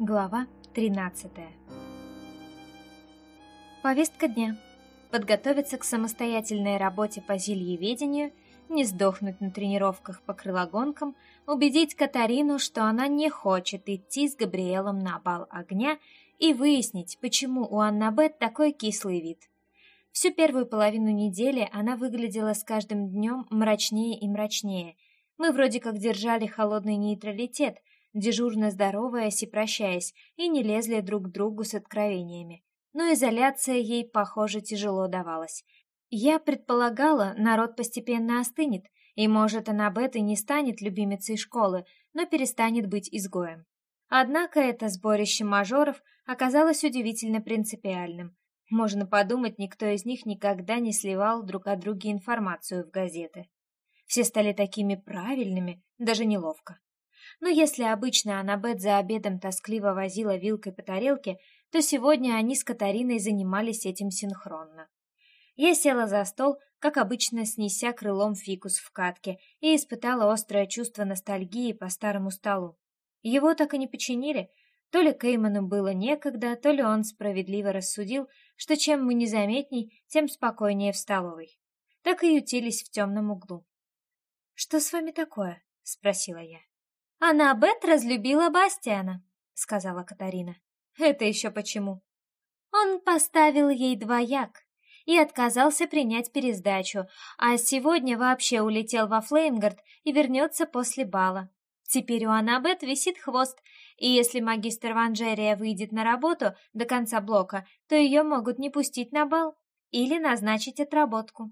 Глава 13 Повестка дня. Подготовиться к самостоятельной работе по зельеведению, не сдохнуть на тренировках по крылогонкам, убедить Катарину, что она не хочет идти с Габриэлом на бал огня и выяснить, почему у Аннабет такой кислый вид. Всю первую половину недели она выглядела с каждым днем мрачнее и мрачнее. Мы вроде как держали холодный нейтралитет, дежурно здороваясь и прощаясь, и не лезли друг к другу с откровениями. Но изоляция ей, похоже, тяжело давалась. Я предполагала, народ постепенно остынет, и, может, она об этой не станет любимицей школы, но перестанет быть изгоем. Однако это сборище мажоров оказалось удивительно принципиальным. Можно подумать, никто из них никогда не сливал друг о друге информацию в газеты. Все стали такими правильными, даже неловко. Но если обычно Аннабет за обедом тоскливо возила вилкой по тарелке, то сегодня они с Катариной занимались этим синхронно. Я села за стол, как обычно, снеся крылом фикус в катке, и испытала острое чувство ностальгии по старому столу. Его так и не починили. То ли Кейману было некогда, то ли он справедливо рассудил, что чем мы незаметней, тем спокойнее в столовой. Так и ютились в темном углу. «Что с вами такое?» — спросила я. «Она Бет разлюбила Бастиана», — сказала Катарина. «Это еще почему?» Он поставил ей двояк и отказался принять пересдачу, а сегодня вообще улетел во Флеймгард и вернется после бала. Теперь у Аннабет висит хвост, и если магистр Ванжерия выйдет на работу до конца блока, то ее могут не пустить на бал или назначить отработку.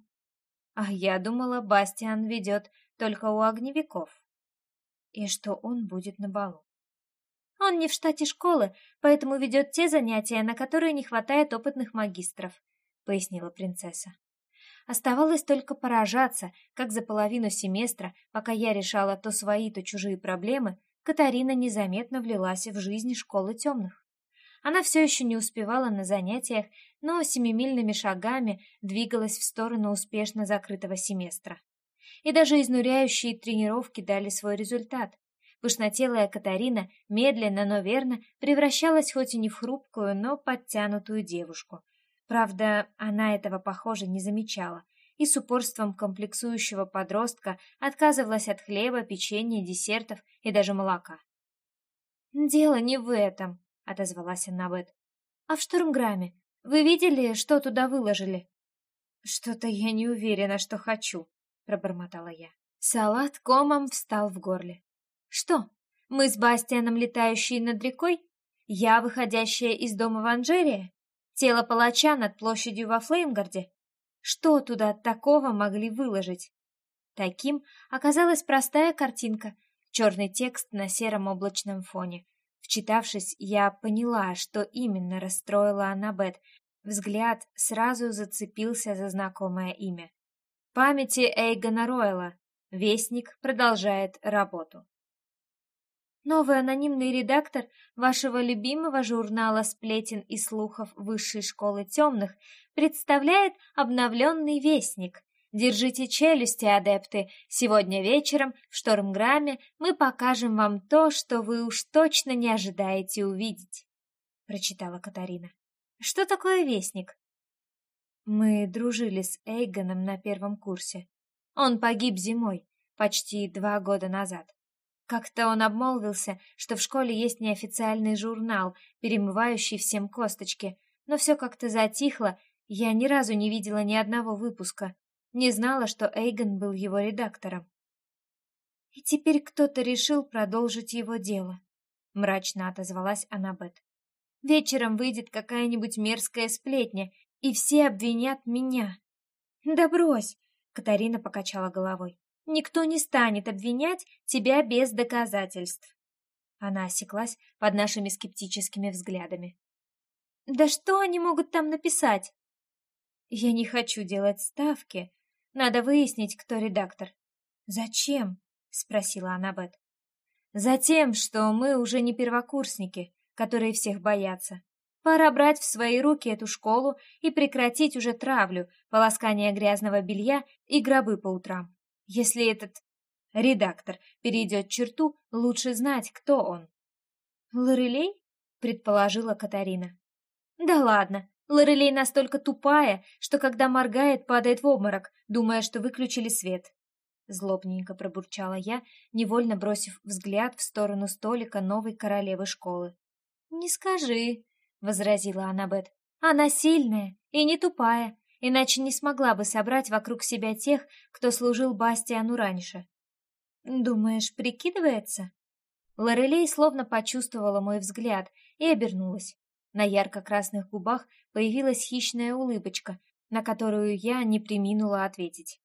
А я думала, Бастиан ведет только у огневиков и что он будет на балу. Он не в штате школы, поэтому ведет те занятия, на которые не хватает опытных магистров, пояснила принцесса. Оставалось только поражаться, как за половину семестра, пока я решала то свои, то чужие проблемы, Катарина незаметно влилась в жизнь школы темных. Она все еще не успевала на занятиях, но семимильными шагами двигалась в сторону успешно закрытого семестра и даже изнуряющие тренировки дали свой результат. Пышнотелая Катарина медленно, но верно превращалась хоть и не в хрупкую, но подтянутую девушку. Правда, она этого, похоже, не замечала и с упорством комплексующего подростка отказывалась от хлеба, печенья, десертов и даже молока. «Дело не в этом», — отозвалась Аннабет. «А в штурмграмме. Вы видели, что туда выложили?» «Что-то я не уверена, что хочу», пробормотала я. Салат комом встал в горле. Что, мы с Бастианом летающие над рекой? Я, выходящая из дома в Анжерии? Тело палача над площадью во Флеймгарде? Что туда такого могли выложить? Таким оказалась простая картинка, черный текст на сером облачном фоне. Вчитавшись, я поняла, что именно расстроила Аннабет. Взгляд сразу зацепился за знакомое имя памяти Эйгона Ройла. Вестник продолжает работу. Новый анонимный редактор вашего любимого журнала «Сплетен и слухов Высшей школы темных» представляет обновленный Вестник. Держите челюсти, адепты. Сегодня вечером в Штормграме мы покажем вам то, что вы уж точно не ожидаете увидеть. Прочитала Катарина. Что такое Вестник? Мы дружили с Эйгоном на первом курсе. Он погиб зимой, почти два года назад. Как-то он обмолвился, что в школе есть неофициальный журнал, перемывающий всем косточки, но все как-то затихло, я ни разу не видела ни одного выпуска, не знала, что Эйгон был его редактором. И теперь кто-то решил продолжить его дело, мрачно отозвалась Аннабет. Вечером выйдет какая-нибудь мерзкая сплетня, и все обвинят меня. Да брось, Катарина покачала головой. Никто не станет обвинять тебя без доказательств. Она осеклась под нашими скептическими взглядами. Да что они могут там написать? Я не хочу делать ставки. Надо выяснить, кто редактор. Зачем? спросила Аннабет. Затем, что мы уже не первокурсники, которые всех боятся. Пора брать в свои руки эту школу и прекратить уже травлю, полоскание грязного белья и гробы по утрам. Если этот редактор перейдет черту, лучше знать, кто он. Лорелей? предположила Катарина. Да ладно, Лорелей настолько тупая, что когда моргает, падает в обморок, думая, что выключили свет. Злобненько пробурчала я, невольно бросив взгляд в сторону столика новой королевы школы. «Не скажи», — возразила Аннабет. «Она сильная и не тупая, иначе не смогла бы собрать вокруг себя тех, кто служил Бастиану раньше». «Думаешь, прикидывается?» Лорелей словно почувствовала мой взгляд и обернулась. На ярко-красных губах появилась хищная улыбочка, на которую я не приминула ответить.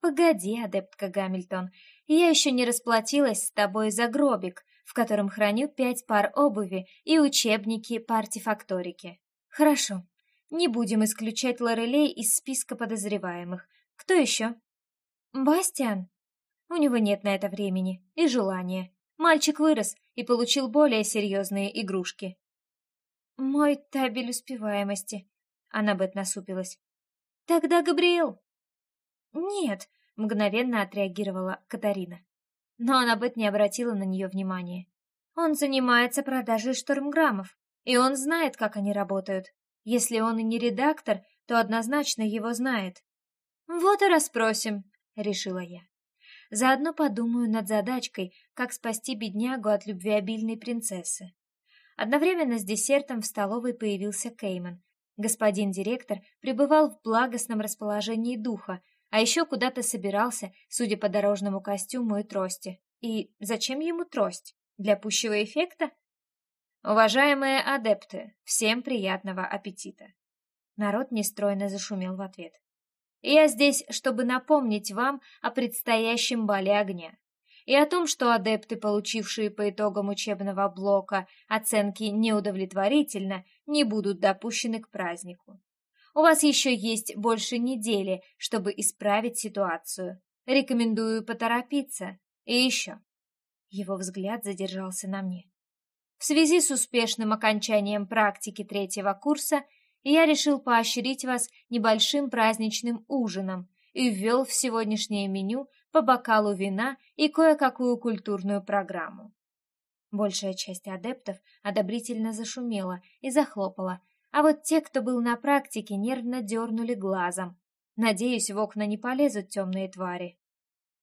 «Погоди, адептка Гамильтон, я еще не расплатилась с тобой за гробик, в котором храню пять пар обуви и учебники по артефакторике. Хорошо, не будем исключать Лорелей из списка подозреваемых. Кто еще?» «Бастиан?» У него нет на это времени и желания. Мальчик вырос и получил более серьезные игрушки. «Мой табель успеваемости», — Аннабет насупилась. «Тогда Габриэл». «Нет», — мгновенно отреагировала Катарина. Но Аннабет не обратила на нее внимания. «Он занимается продажей штормграммов, и он знает, как они работают. Если он и не редактор, то однозначно его знает». «Вот и расспросим», — решила я. Заодно подумаю над задачкой, как спасти беднягу от любвеобильной принцессы. Одновременно с десертом в столовой появился Кейман. Господин директор пребывал в благостном расположении духа, а еще куда-то собирался, судя по дорожному костюму и трости. И зачем ему трость? Для пущего эффекта? Уважаемые адепты, всем приятного аппетита. Народ нестройно зашумел в ответ. Я здесь, чтобы напомнить вам о предстоящем бале огня и о том, что адепты, получившие по итогам учебного блока оценки неудовлетворительно, не будут допущены к празднику. У вас еще есть больше недели, чтобы исправить ситуацию. Рекомендую поторопиться. И еще. Его взгляд задержался на мне. В связи с успешным окончанием практики третьего курса я решил поощрить вас небольшим праздничным ужином и ввел в сегодняшнее меню по бокалу вина и кое-какую культурную программу. Большая часть адептов одобрительно зашумела и захлопала, а вот те, кто был на практике, нервно дернули глазом. Надеюсь, в окна не полезут темные твари.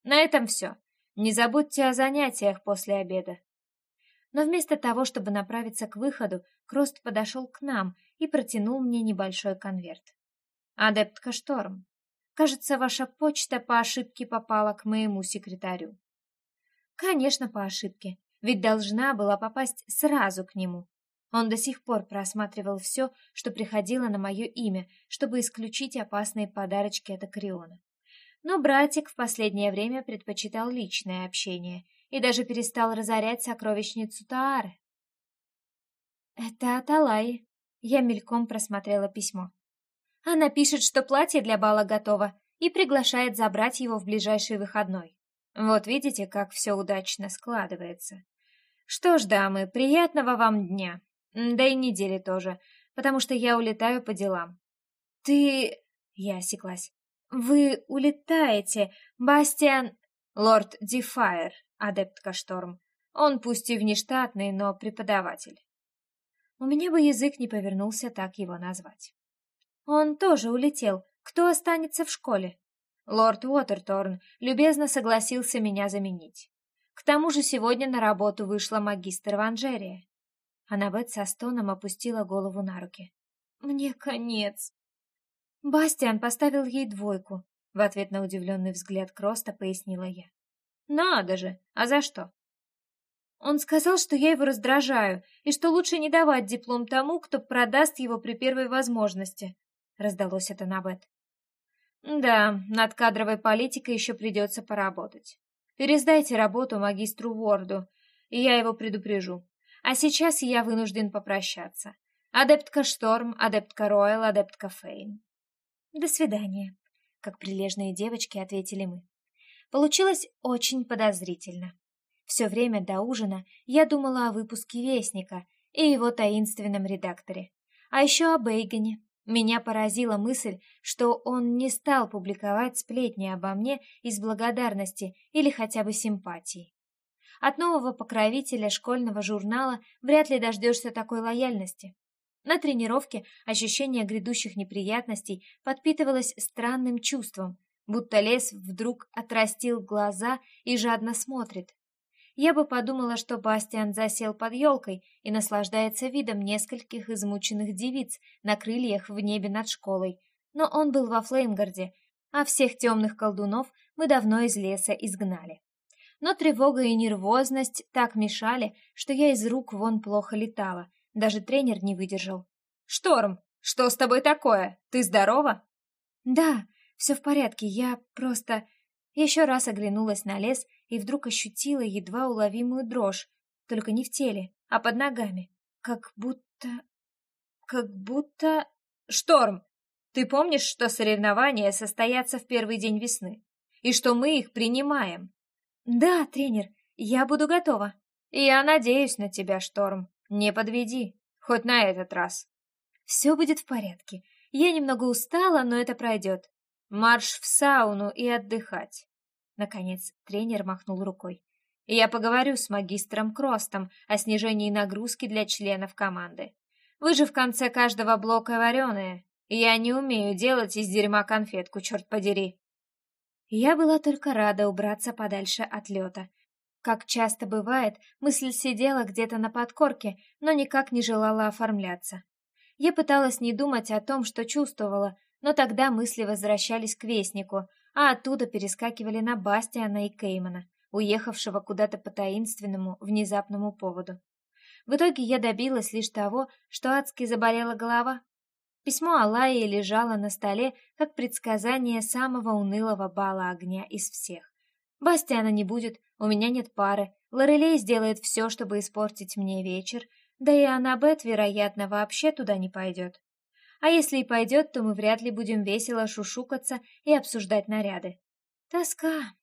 На этом все. Не забудьте о занятиях после обеда. Но вместо того, чтобы направиться к выходу, Крост подошел к нам и протянул мне небольшой конверт. «Адептка Шторм, кажется, ваша почта по ошибке попала к моему секретарю». «Конечно, по ошибке, ведь должна была попасть сразу к нему». Он до сих пор просматривал все, что приходило на мое имя, чтобы исключить опасные подарочки от Акриона. Но братик в последнее время предпочитал личное общение и даже перестал разорять сокровищницу Таары. «Это от Алаи». Я мельком просмотрела письмо. Она пишет, что платье для бала готово, и приглашает забрать его в ближайший выходной. Вот видите, как все удачно складывается. Что ж, дамы, приятного вам дня. Да и недели тоже, потому что я улетаю по делам. Ты... Я осеклась. Вы улетаете, Бастиан... Лорд Дефайр, адептка Шторм. Он пусть и внештатный, но преподаватель. У меня бы язык не повернулся так его назвать. Он тоже улетел. Кто останется в школе? Лорд Уотерторн любезно согласился меня заменить. К тому же сегодня на работу вышла магистр Ванжерия. Аннабет со стоном опустила голову на руки. «Мне конец!» Бастиан поставил ей двойку. В ответ на удивленный взгляд Кроста пояснила я. «Надо же! А за что?» Он сказал, что я его раздражаю, и что лучше не давать диплом тому, кто продаст его при первой возможности. Раздалось это на Бет. Да, над кадровой политикой еще придется поработать. Пересдайте работу магистру Уорду, и я его предупрежу. А сейчас я вынужден попрощаться. Адептка Шторм, адептка Ройл, адептка Фейн. До свидания, как прилежные девочки ответили мы. Получилось очень подозрительно. Все время до ужина я думала о выпуске Вестника и его таинственном редакторе. А еще о Бейгане. Меня поразила мысль, что он не стал публиковать сплетни обо мне из благодарности или хотя бы симпатии. От нового покровителя школьного журнала вряд ли дождешься такой лояльности. На тренировке ощущение грядущих неприятностей подпитывалось странным чувством, будто лес вдруг отрастил глаза и жадно смотрит. Я бы подумала, что Бастиан засел под елкой и наслаждается видом нескольких измученных девиц на крыльях в небе над школой, но он был во Флеймгарде, а всех темных колдунов мы давно из леса изгнали. Но тревога и нервозность так мешали, что я из рук вон плохо летала, даже тренер не выдержал. «Шторм, что с тобой такое? Ты здорова?» «Да, все в порядке, я просто...» Еще раз оглянулась на лес и вдруг ощутила едва уловимую дрожь, только не в теле, а под ногами. Как будто... Как будто... «Шторм, ты помнишь, что соревнования состоятся в первый день весны? И что мы их принимаем?» «Да, тренер, я буду готова». «Я надеюсь на тебя, Шторм. Не подведи, хоть на этот раз. Все будет в порядке. Я немного устала, но это пройдет. Марш в сауну и отдыхать. Наконец тренер махнул рукой. Я поговорю с магистром Кростом о снижении нагрузки для членов команды. Вы же в конце каждого блока вареные. Я не умею делать из дерьма конфетку, черт подери. Я была только рада убраться подальше от лета, как часто бывает, мысль сидела где-то на подкорке, но никак не желала оформляться. Я пыталась не думать о том, что чувствовала, но тогда мысли возвращались к Вестнику, а оттуда перескакивали на Бастиана и Кеймана, уехавшего куда-то по таинственному, внезапному поводу. В итоге я добилась лишь того, что адски заболела голова. Письмо Алайи лежало на столе, как предсказание самого унылого бала огня из всех. Бастиана не будет, у меня нет пары. Лорелей сделает все, чтобы испортить мне вечер, да и Аннабет, вероятно, вообще туда не пойдет. А если и пойдет, то мы вряд ли будем весело шушукаться и обсуждать наряды. Тоска.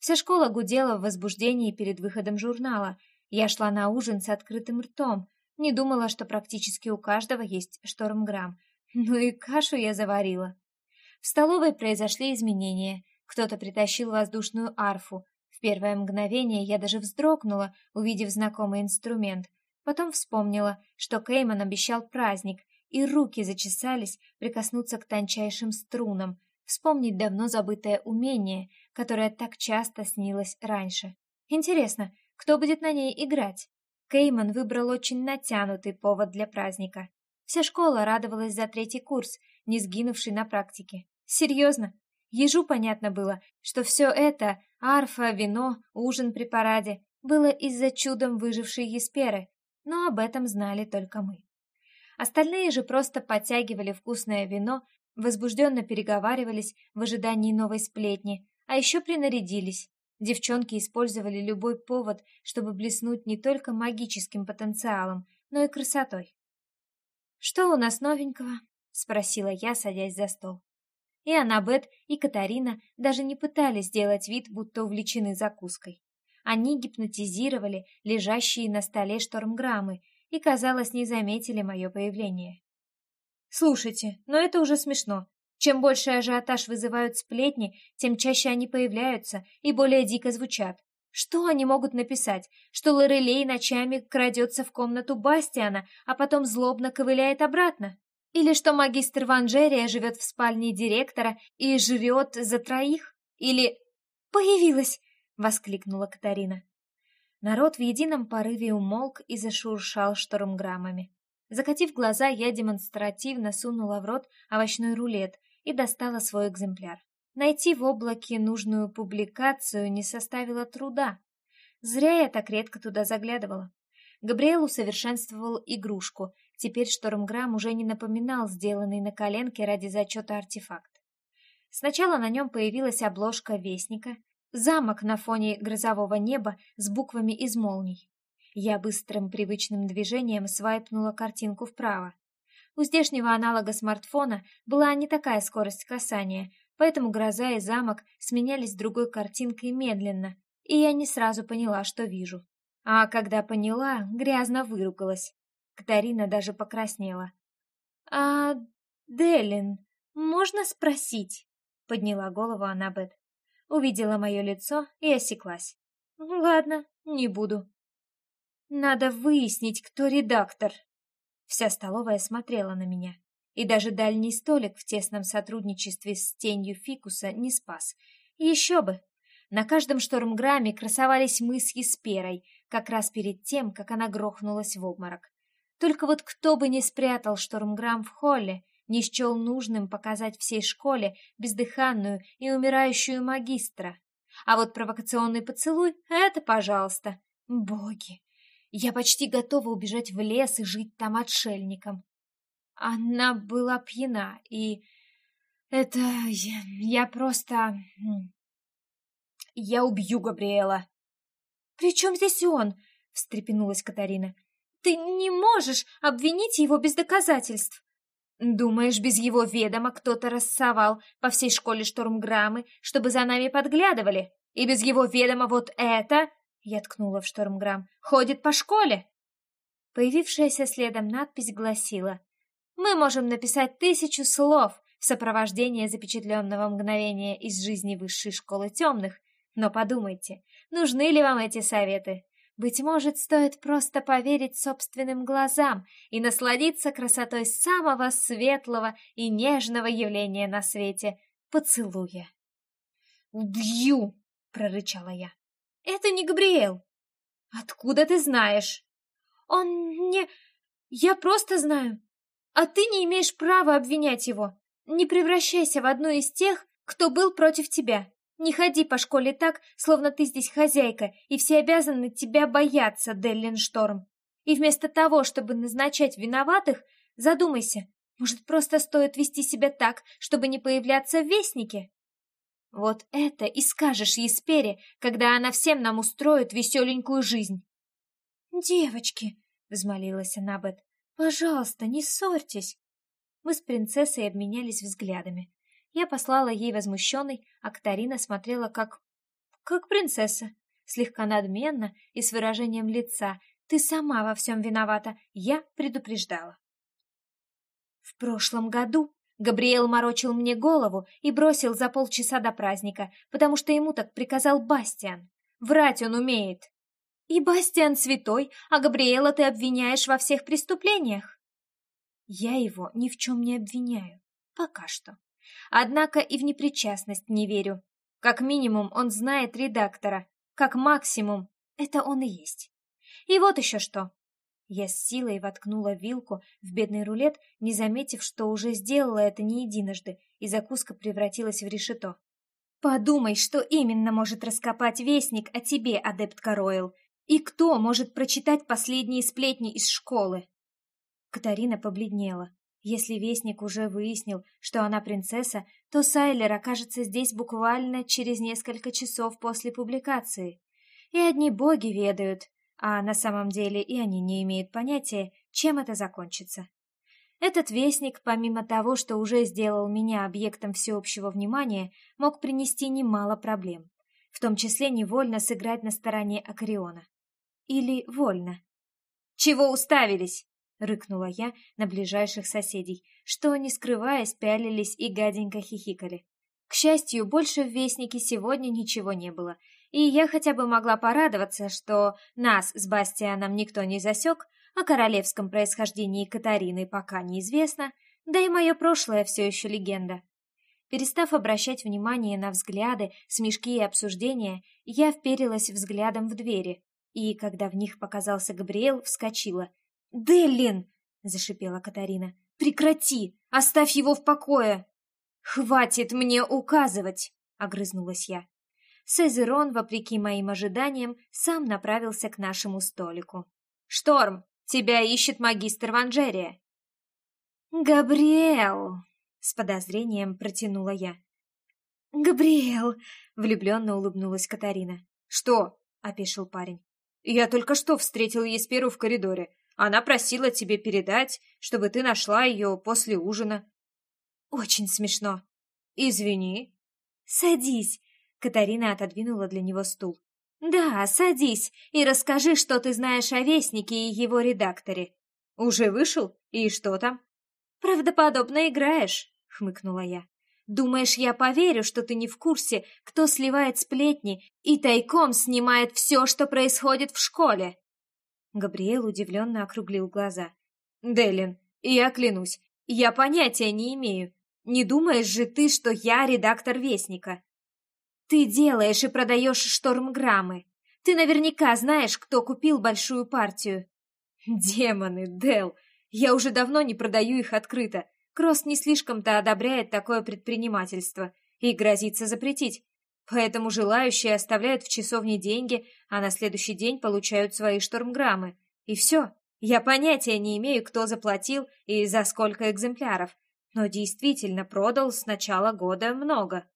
Вся школа гудела в возбуждении перед выходом журнала. Я шла на ужин с открытым ртом. Не думала, что практически у каждого есть штормграмм. Ну и кашу я заварила. В столовой произошли изменения. Кто-то притащил воздушную арфу, первое мгновение я даже вздрогнула, увидев знакомый инструмент. Потом вспомнила, что Кейман обещал праздник, и руки зачесались прикоснуться к тончайшим струнам, вспомнить давно забытое умение, которое так часто снилось раньше. Интересно, кто будет на ней играть? Кейман выбрал очень натянутый повод для праздника. Вся школа радовалась за третий курс, не сгинувший на практике. Серьезно, Ежу понятно было, что все это — арфа, вино, ужин при параде — было из-за чудом выжившей Есперы, но об этом знали только мы. Остальные же просто подтягивали вкусное вино, возбужденно переговаривались в ожидании новой сплетни, а еще принарядились. Девчонки использовали любой повод, чтобы блеснуть не только магическим потенциалом, но и красотой. «Что у нас новенького?» — спросила я, садясь за стол и Аннабет, и Катарина даже не пытались сделать вид, будто увлечены закуской. Они гипнотизировали лежащие на столе штормграммы и, казалось, не заметили мое появление. «Слушайте, но это уже смешно. Чем больше ажиотаж вызывают сплетни, тем чаще они появляются и более дико звучат. Что они могут написать? Что Лорелей ночами крадется в комнату Бастиана, а потом злобно ковыляет обратно? Или что магистр Ванжерия живет в спальне директора и жрет за троих? Или... «Появилась!» — воскликнула Катарина. Народ в едином порыве умолк и зашуршал штормграммами. Закатив глаза, я демонстративно сунула в рот овощной рулет и достала свой экземпляр. Найти в облаке нужную публикацию не составило труда. Зря я так редко туда заглядывала. Габриэл усовершенствовал игрушку. Теперь Штормграмм уже не напоминал сделанный на коленке ради зачета артефакт. Сначала на нем появилась обложка Вестника, замок на фоне грозового неба с буквами из молний. Я быстрым привычным движением свайпнула картинку вправо. У здешнего аналога смартфона была не такая скорость касания, поэтому гроза и замок сменялись другой картинкой медленно, и я не сразу поняла, что вижу. А когда поняла, грязно выругалась. Катарина даже покраснела. «А, Делин, можно спросить?» Подняла голову Аннабет. Увидела мое лицо и осеклась. «Ладно, Не буду. Надо выяснить, кто редактор. Вся столовая смотрела на меня. И даже дальний столик в тесном сотрудничестве с тенью фикуса не спас. Еще бы! На каждом штормграмме красовались мы с Есперой, как раз перед тем, как она грохнулась в обморок. Только вот кто бы не спрятал штормграмм в холле, не счел нужным показать всей школе бездыханную и умирающую магистра. А вот провокационный поцелуй — это пожалуйста. Боги! Я почти готова убежать в лес и жить там отшельником. Она была пьяна, и... Это... Я, просто... Я убью Габриэла. «При чем здесь он?» — встрепенулась Катарина. «Ты не можешь обвинить его без доказательств!» «Думаешь, без его ведома кто-то рассовал по всей школе штормграммы, чтобы за нами подглядывали? И без его ведома вот это...» Я ткнула в штормграмм. «Ходит по школе!» Появившаяся следом надпись гласила «Мы можем написать тысячу слов в сопровождение запечатленного мгновения из жизни высшей школы темных, но подумайте, нужны ли вам эти советы? Быть может, стоит просто поверить собственным глазам и насладиться красотой самого светлого и нежного явления на свете — поцелуя. «Убью!» — прорычала я. «Это не Габриэл!» «Откуда ты знаешь?» «Он не... Я просто знаю. А ты не имеешь права обвинять его. Не превращайся в одну из тех, кто был против тебя. Не ходи по школе так, словно ты здесь хозяйка, и все обязаны тебя бояться, Деллин Шторм. И вместо того, чтобы назначать виноватых, задумайся, может, просто стоит вести себя так, чтобы не появляться в Вестнике? Вот это и скажешь Еспере, когда она всем нам устроит веселенькую жизнь. «Девочки», — взмолилась Аннабет, — «пожалуйста, не ссорьтесь». Мы с принцессой обменялись взглядами. Я послала ей возмущенный, а Катарина смотрела как... как принцесса. Слегка надменно и с выражением лица. «Ты сама во всем виновата, я предупреждала». В прошлом году Габриэл морочил мне голову и бросил за полчаса до праздника, потому что ему так приказал Бастиан. Врать он умеет. И Бастиан святой, а Габриэла ты обвиняешь во всех преступлениях. Я его ни в чем не обвиняю. Пока что. Однако и в непричастность не верю. Как минимум он знает редактора, как максимум это он и есть. И вот еще что. Я с силой воткнула вилку в бедный рулет, не заметив, что уже сделала это не единожды, и закуска превратилась в решето. Подумай, что именно может раскопать вестник о тебе, адепт Каройл, и кто может прочитать последние сплетни из школы. Катарина побледнела. Если Вестник уже выяснил, что она принцесса, то Сайлер окажется здесь буквально через несколько часов после публикации. И одни боги ведают, а на самом деле и они не имеют понятия, чем это закончится. Этот Вестник, помимо того, что уже сделал меня объектом всеобщего внимания, мог принести немало проблем, в том числе невольно сыграть на стороне Акариона. Или вольно. «Чего уставились?» — рыкнула я на ближайших соседей, что, не скрываясь, пялились и гаденько хихикали. К счастью, больше в Вестнике сегодня ничего не было, и я хотя бы могла порадоваться, что нас с Бастианом никто не засек, о королевском происхождении Катарины пока неизвестно, да и мое прошлое все еще легенда. Перестав обращать внимание на взгляды, смешки и обсуждения, я вперилась взглядом в двери, и, когда в них показался Габриэл, вскочила — «Деллин!» — зашипела Катарина. «Прекрати! Оставь его в покое!» «Хватит мне указывать!» — огрызнулась я. Сезерон, вопреки моим ожиданиям, сам направился к нашему столику. «Шторм, тебя ищет магистр Ванжерия!» «Габриэл!» — с подозрением протянула я. «Габриэл!» — влюбленно улыбнулась Катарина. «Что?» — опешил парень. «Я только что встретил Есперу в коридоре. Она просила тебе передать, чтобы ты нашла ее после ужина. Очень смешно. Извини. Садись. Катарина отодвинула для него стул. Да, садись и расскажи, что ты знаешь о Вестнике и его редакторе. Уже вышел? И что там? Правдоподобно играешь, хмыкнула я. Думаешь, я поверю, что ты не в курсе, кто сливает сплетни и тайком снимает все, что происходит в школе?» Габриэл удивленно округлил глаза. «Делин, я клянусь, я понятия не имею. Не думаешь же ты, что я редактор Вестника?» «Ты делаешь и продаешь штормграммы. Ты наверняка знаешь, кто купил большую партию». «Демоны, Дел, я уже давно не продаю их открыто. Кросс не слишком-то одобряет такое предпринимательство и грозится запретить. Поэтому желающие оставляют в часовне деньги, а на следующий день получают свои штормграммы. И все. Я понятия не имею, кто заплатил и за сколько экземпляров. Но действительно продал с начала года много.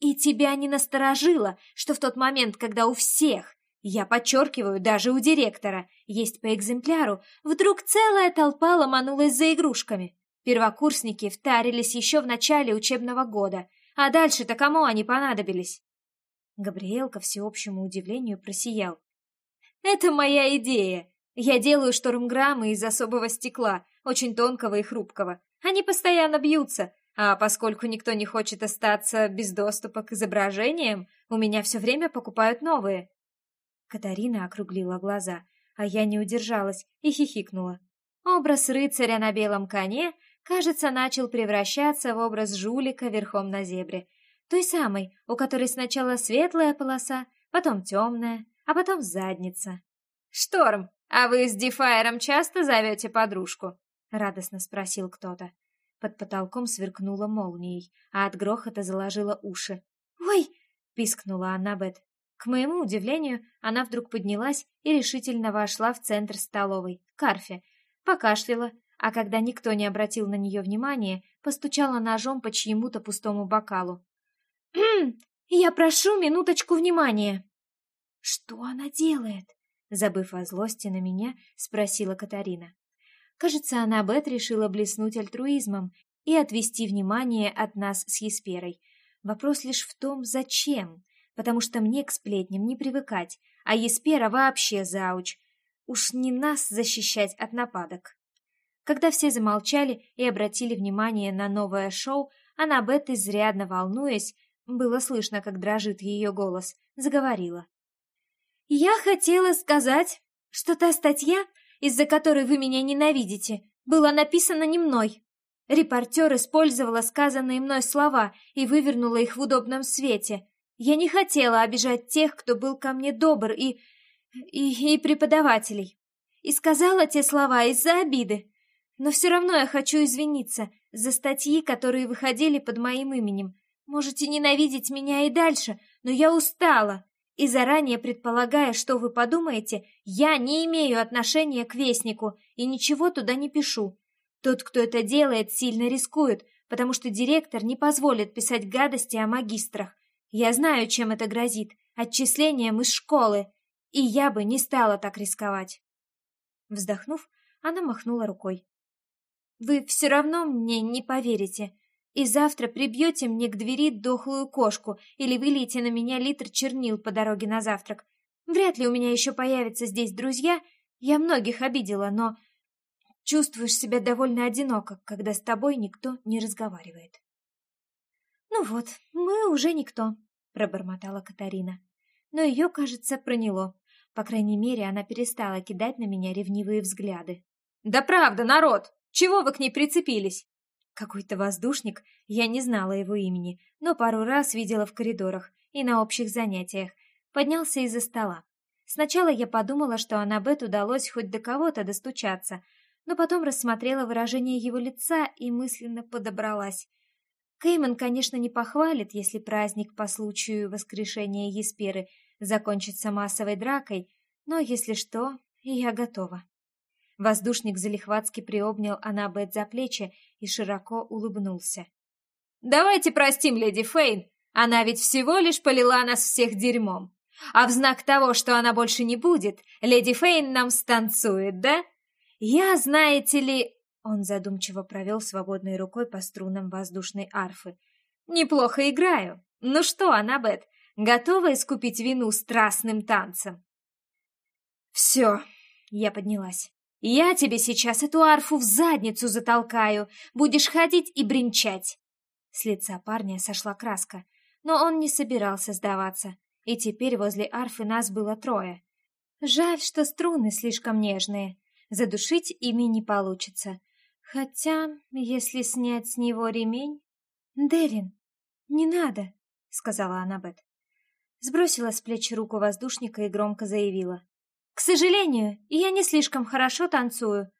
И тебя не насторожило, что в тот момент, когда у всех, я подчеркиваю, даже у директора, есть по экземпляру, вдруг целая толпа ломанулась за игрушками. Первокурсники втарились еще в начале учебного года, а дальше-то кому они понадобились? Габриэл, ко всеобщему удивлению, просиял. «Это моя идея! Я делаю штормграммы из особого стекла, очень тонкого и хрупкого. Они постоянно бьются, а поскольку никто не хочет остаться без доступа к изображениям, у меня все время покупают новые». Катарина округлила глаза, а я не удержалась и хихикнула. Образ рыцаря на белом коне кажется, начал превращаться в образ жулика верхом на зебре. Той самой, у которой сначала светлая полоса, потом темная, а потом задница. «Шторм, а вы с Дефайером часто зовете подружку?» — радостно спросил кто-то. Под потолком сверкнула молнией, а от грохота заложила уши. «Ой!» — пискнула Аннабет. К моему удивлению, она вдруг поднялась и решительно вошла в центр столовой, к Арфе, покашляла, а когда никто не обратил на нее внимания, постучала ножом по чьему-то пустому бокалу. «Я прошу минуточку внимания!» «Что она делает?» Забыв о злости на меня, спросила Катарина. Кажется, она Бет решила блеснуть альтруизмом и отвести внимание от нас с Есперой. Вопрос лишь в том, зачем, потому что мне к сплетням не привыкать, а Еспера вообще зауч. Уж не нас защищать от нападок. Когда все замолчали и обратили внимание на новое шоу, Аннабет, изрядно волнуясь, было слышно, как дрожит ее голос, заговорила. «Я хотела сказать, что та статья, из-за которой вы меня ненавидите, была написана не мной. Репортер использовала сказанные мной слова и вывернула их в удобном свете. Я не хотела обижать тех, кто был ко мне добр, и... и, и преподавателей. И сказала те слова из-за обиды. Но все равно я хочу извиниться за статьи, которые выходили под моим именем. Можете ненавидеть меня и дальше, но я устала. И заранее предполагая, что вы подумаете, я не имею отношения к Вестнику и ничего туда не пишу. Тот, кто это делает, сильно рискует, потому что директор не позволит писать гадости о магистрах. Я знаю, чем это грозит. Отчислением из школы. И я бы не стала так рисковать. Вздохнув, она махнула рукой. Вы все равно мне не поверите. И завтра прибьете мне к двери дохлую кошку или выльете на меня литр чернил по дороге на завтрак. Вряд ли у меня еще появятся здесь друзья. Я многих обидела, но чувствуешь себя довольно одиноко, когда с тобой никто не разговаривает. «Ну вот, мы уже никто», — пробормотала Катарина. Но ее, кажется, проняло. По крайней мере, она перестала кидать на меня ревнивые взгляды. «Да правда, народ! Чего вы к ней прицепились?» Какой-то воздушник, я не знала его имени, но пару раз видела в коридорах и на общих занятиях, поднялся из-за стола. Сначала я подумала, что Аннабет удалось хоть до кого-то достучаться, но потом рассмотрела выражение его лица и мысленно подобралась. Кейман, конечно, не похвалит, если праздник по случаю воскрешения Есперы закончится массовой дракой, но если что, я готова. Воздушник залихватски приобнял Аннабет за плечи и широко улыбнулся. «Давайте простим леди Фейн, она ведь всего лишь полила нас всех дерьмом. А в знак того, что она больше не будет, леди Фейн нам станцует, да? Я, знаете ли...» Он задумчиво провел свободной рукой по струнам воздушной арфы. «Неплохо играю. Ну что, Аннабет, готова искупить вину страстным танцем?» «Все», — я поднялась. Я тебе сейчас эту арфу в задницу затолкаю, будешь ходить и бренчать. С лица парня сошла краска, но он не собирался сдаваться, и теперь возле арфы нас было трое. Жаль, что струны слишком нежные, задушить ими не получится. Хотя, если снять с него ремень... «Дерин, не надо», — сказала Аннабет. Сбросила с плеч руку воздушника и громко заявила. «К сожалению, я не слишком хорошо танцую.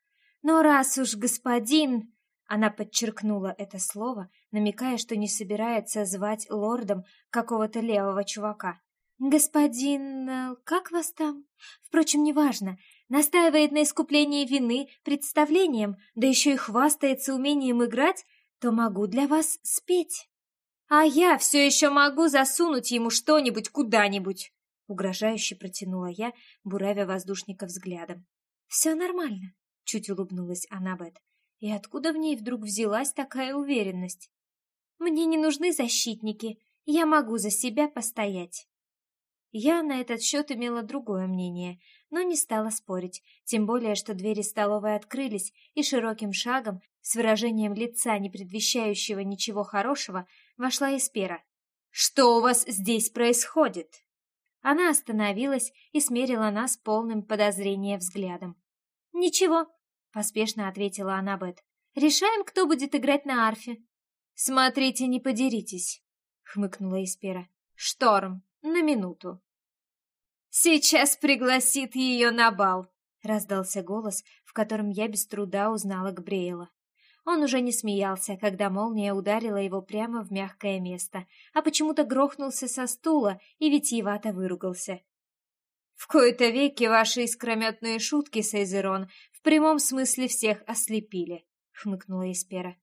Но раз уж господин...» Она подчеркнула это слово, намекая, что не собирается звать лордом какого-то левого чувака. «Господин... Э, как вас там? Впрочем, неважно. Настаивает на искуплении вины представлением, да еще и хвастается умением играть, то могу для вас спеть». «А я все еще могу засунуть ему что-нибудь куда-нибудь!» Угрожающе протянула я, буравя воздушника взглядом. «Все нормально», — чуть улыбнулась Аннабет. «И откуда в ней вдруг взялась такая уверенность?» «Мне не нужны защитники, я могу за себя постоять». Я на этот счет имела другое мнение, но не стала спорить, тем более, что двери столовой открылись, и широким шагом, с выражением лица, не предвещающего ничего хорошего, вошла Эспера. «Что у вас здесь происходит?» Она остановилась и смерила нас полным подозрения взглядом. «Ничего», — поспешно ответила Аннабет. «Решаем, кто будет играть на арфе». «Смотрите, не подеритесь», — хмыкнула Эспера. «Шторм, на минуту». «Сейчас пригласит ее на бал», — раздался голос, в котором я без труда узнала Гбрейла. Он уже не смеялся, когда молния ударила его прямо в мягкое место, а почему-то грохнулся со стула и витиевато выругался. «В кои-то веки ваши искрометные шутки, Сейзерон, в прямом смысле всех ослепили», — хмыкнула Эспера.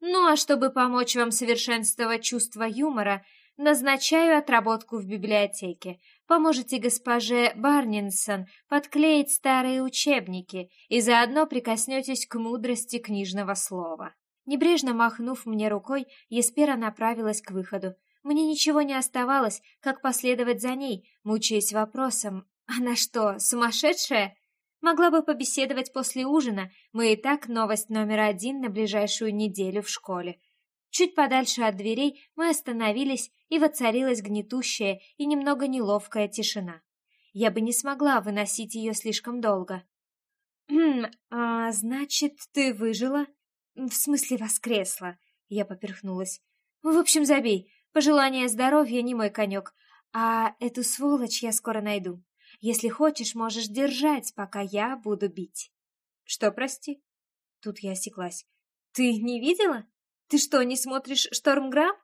«Ну а чтобы помочь вам совершенствовать чувство юмора, назначаю отработку в библиотеке, Поможете госпоже Барнинсон подклеить старые учебники и заодно прикоснетесь к мудрости книжного слова. Небрежно махнув мне рукой, Еспера направилась к выходу. Мне ничего не оставалось, как последовать за ней, мучаясь вопросом «Она что, сумасшедшая?» Могла бы побеседовать после ужина, мы и так новость номер один на ближайшую неделю в школе. Чуть подальше от дверей мы остановились, и воцарилась гнетущая и немного неловкая тишина. Я бы не смогла выносить ее слишком долго. «Хм, а значит, ты выжила?» «В смысле воскресла?» Я поперхнулась. «В общем, забей. Пожелание здоровья не мой конек. А эту сволочь я скоро найду. Если хочешь, можешь держать, пока я буду бить». «Что, прости?» Тут я осеклась. «Ты не видела?» Ты что, не смотришь «Штормграм»?»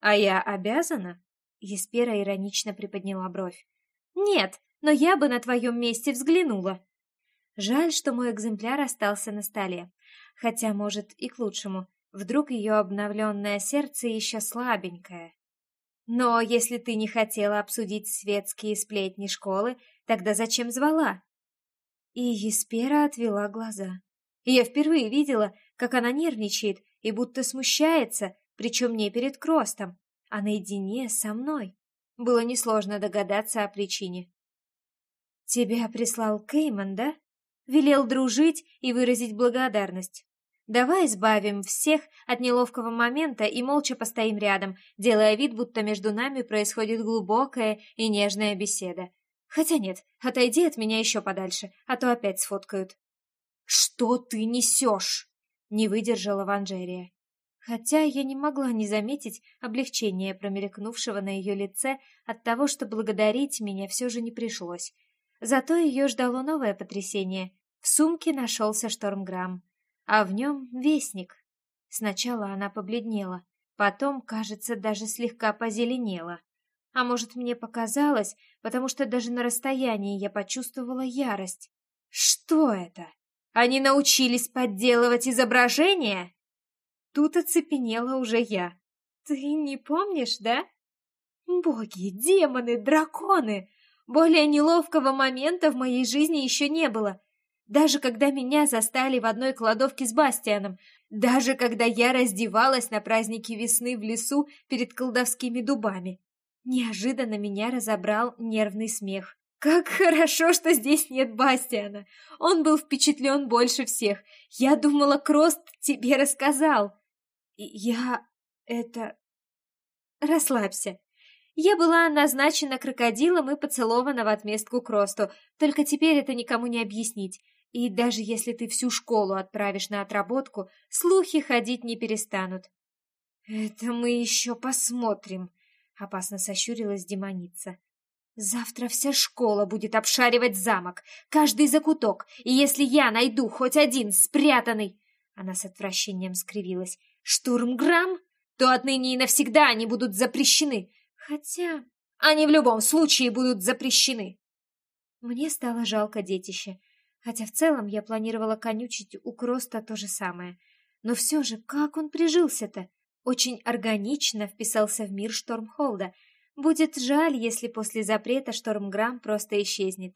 «А я обязана?» Еспера иронично приподняла бровь. «Нет, но я бы на твоем месте взглянула». Жаль, что мой экземпляр остался на столе. Хотя, может, и к лучшему. Вдруг ее обновленное сердце еще слабенькое. Но если ты не хотела обсудить светские сплетни школы, тогда зачем звала? И Еспера отвела глаза. Я впервые видела, как она нервничает и будто смущается, причем не перед Кростом, а наедине со мной. Было несложно догадаться о причине. «Тебя прислал Кейман, да? Велел дружить и выразить благодарность. Давай избавим всех от неловкого момента и молча постоим рядом, делая вид, будто между нами происходит глубокая и нежная беседа. Хотя нет, отойди от меня еще подальше, а то опять сфоткают». «Что ты несешь?» не выдержала Ванжерия. Хотя я не могла не заметить облегчения, промелькнувшего на ее лице от того, что благодарить меня все же не пришлось. Зато ее ждало новое потрясение. В сумке нашелся штормграмм, а в нем вестник. Сначала она побледнела, потом, кажется, даже слегка позеленела. А может, мне показалось, потому что даже на расстоянии я почувствовала ярость. Что это? Они научились подделывать изображения? Тут оцепенела уже я. Ты не помнишь, да? Боги, демоны, драконы! Более неловкого момента в моей жизни еще не было. Даже когда меня застали в одной кладовке с Бастианом, даже когда я раздевалась на празднике весны в лесу перед колдовскими дубами. Неожиданно меня разобрал нервный смех. Как хорошо, что здесь нет Бастиана. Он был впечатлен больше всех. Я думала, Крост тебе рассказал. Я... Это... Расслабься. Я была назначена крокодилом и поцелована в отместку к росту, только теперь это никому не объяснить. И даже если ты всю школу отправишь на отработку, слухи ходить не перестанут. «Это мы еще посмотрим», — опасно сощурилась демоница. «Завтра вся школа будет обшаривать замок, каждый закуток, и если я найду хоть один спрятанный...» Она с отвращением скривилась. «Штурмграмм? То отныне и навсегда они будут запрещены. Хотя они в любом случае будут запрещены». Мне стало жалко детище, хотя в целом я планировала конючить у Кроста то же самое. Но все же, как он прижился-то? Очень органично вписался в мир Штормхолда. Будет жаль, если после запрета Штормграмм просто исчезнет.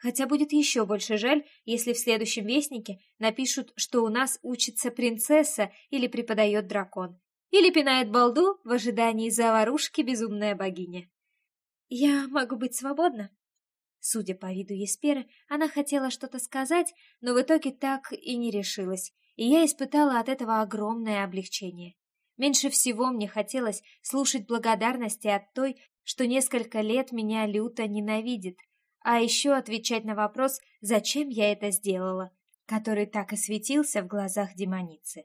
Хотя будет еще больше жаль, если в следующем вестнике напишут, что у нас учится принцесса или преподает дракон. Или пинает балду в ожидании заварушки безумная богиня. Я могу быть свободна? Судя по виду Есперы, она хотела что-то сказать, но в итоге так и не решилась, и я испытала от этого огромное облегчение. Меньше всего мне хотелось слушать благодарности от той, что несколько лет меня люто ненавидит, а еще отвечать на вопрос, зачем я это сделала, который так и светился в глазах демоницы.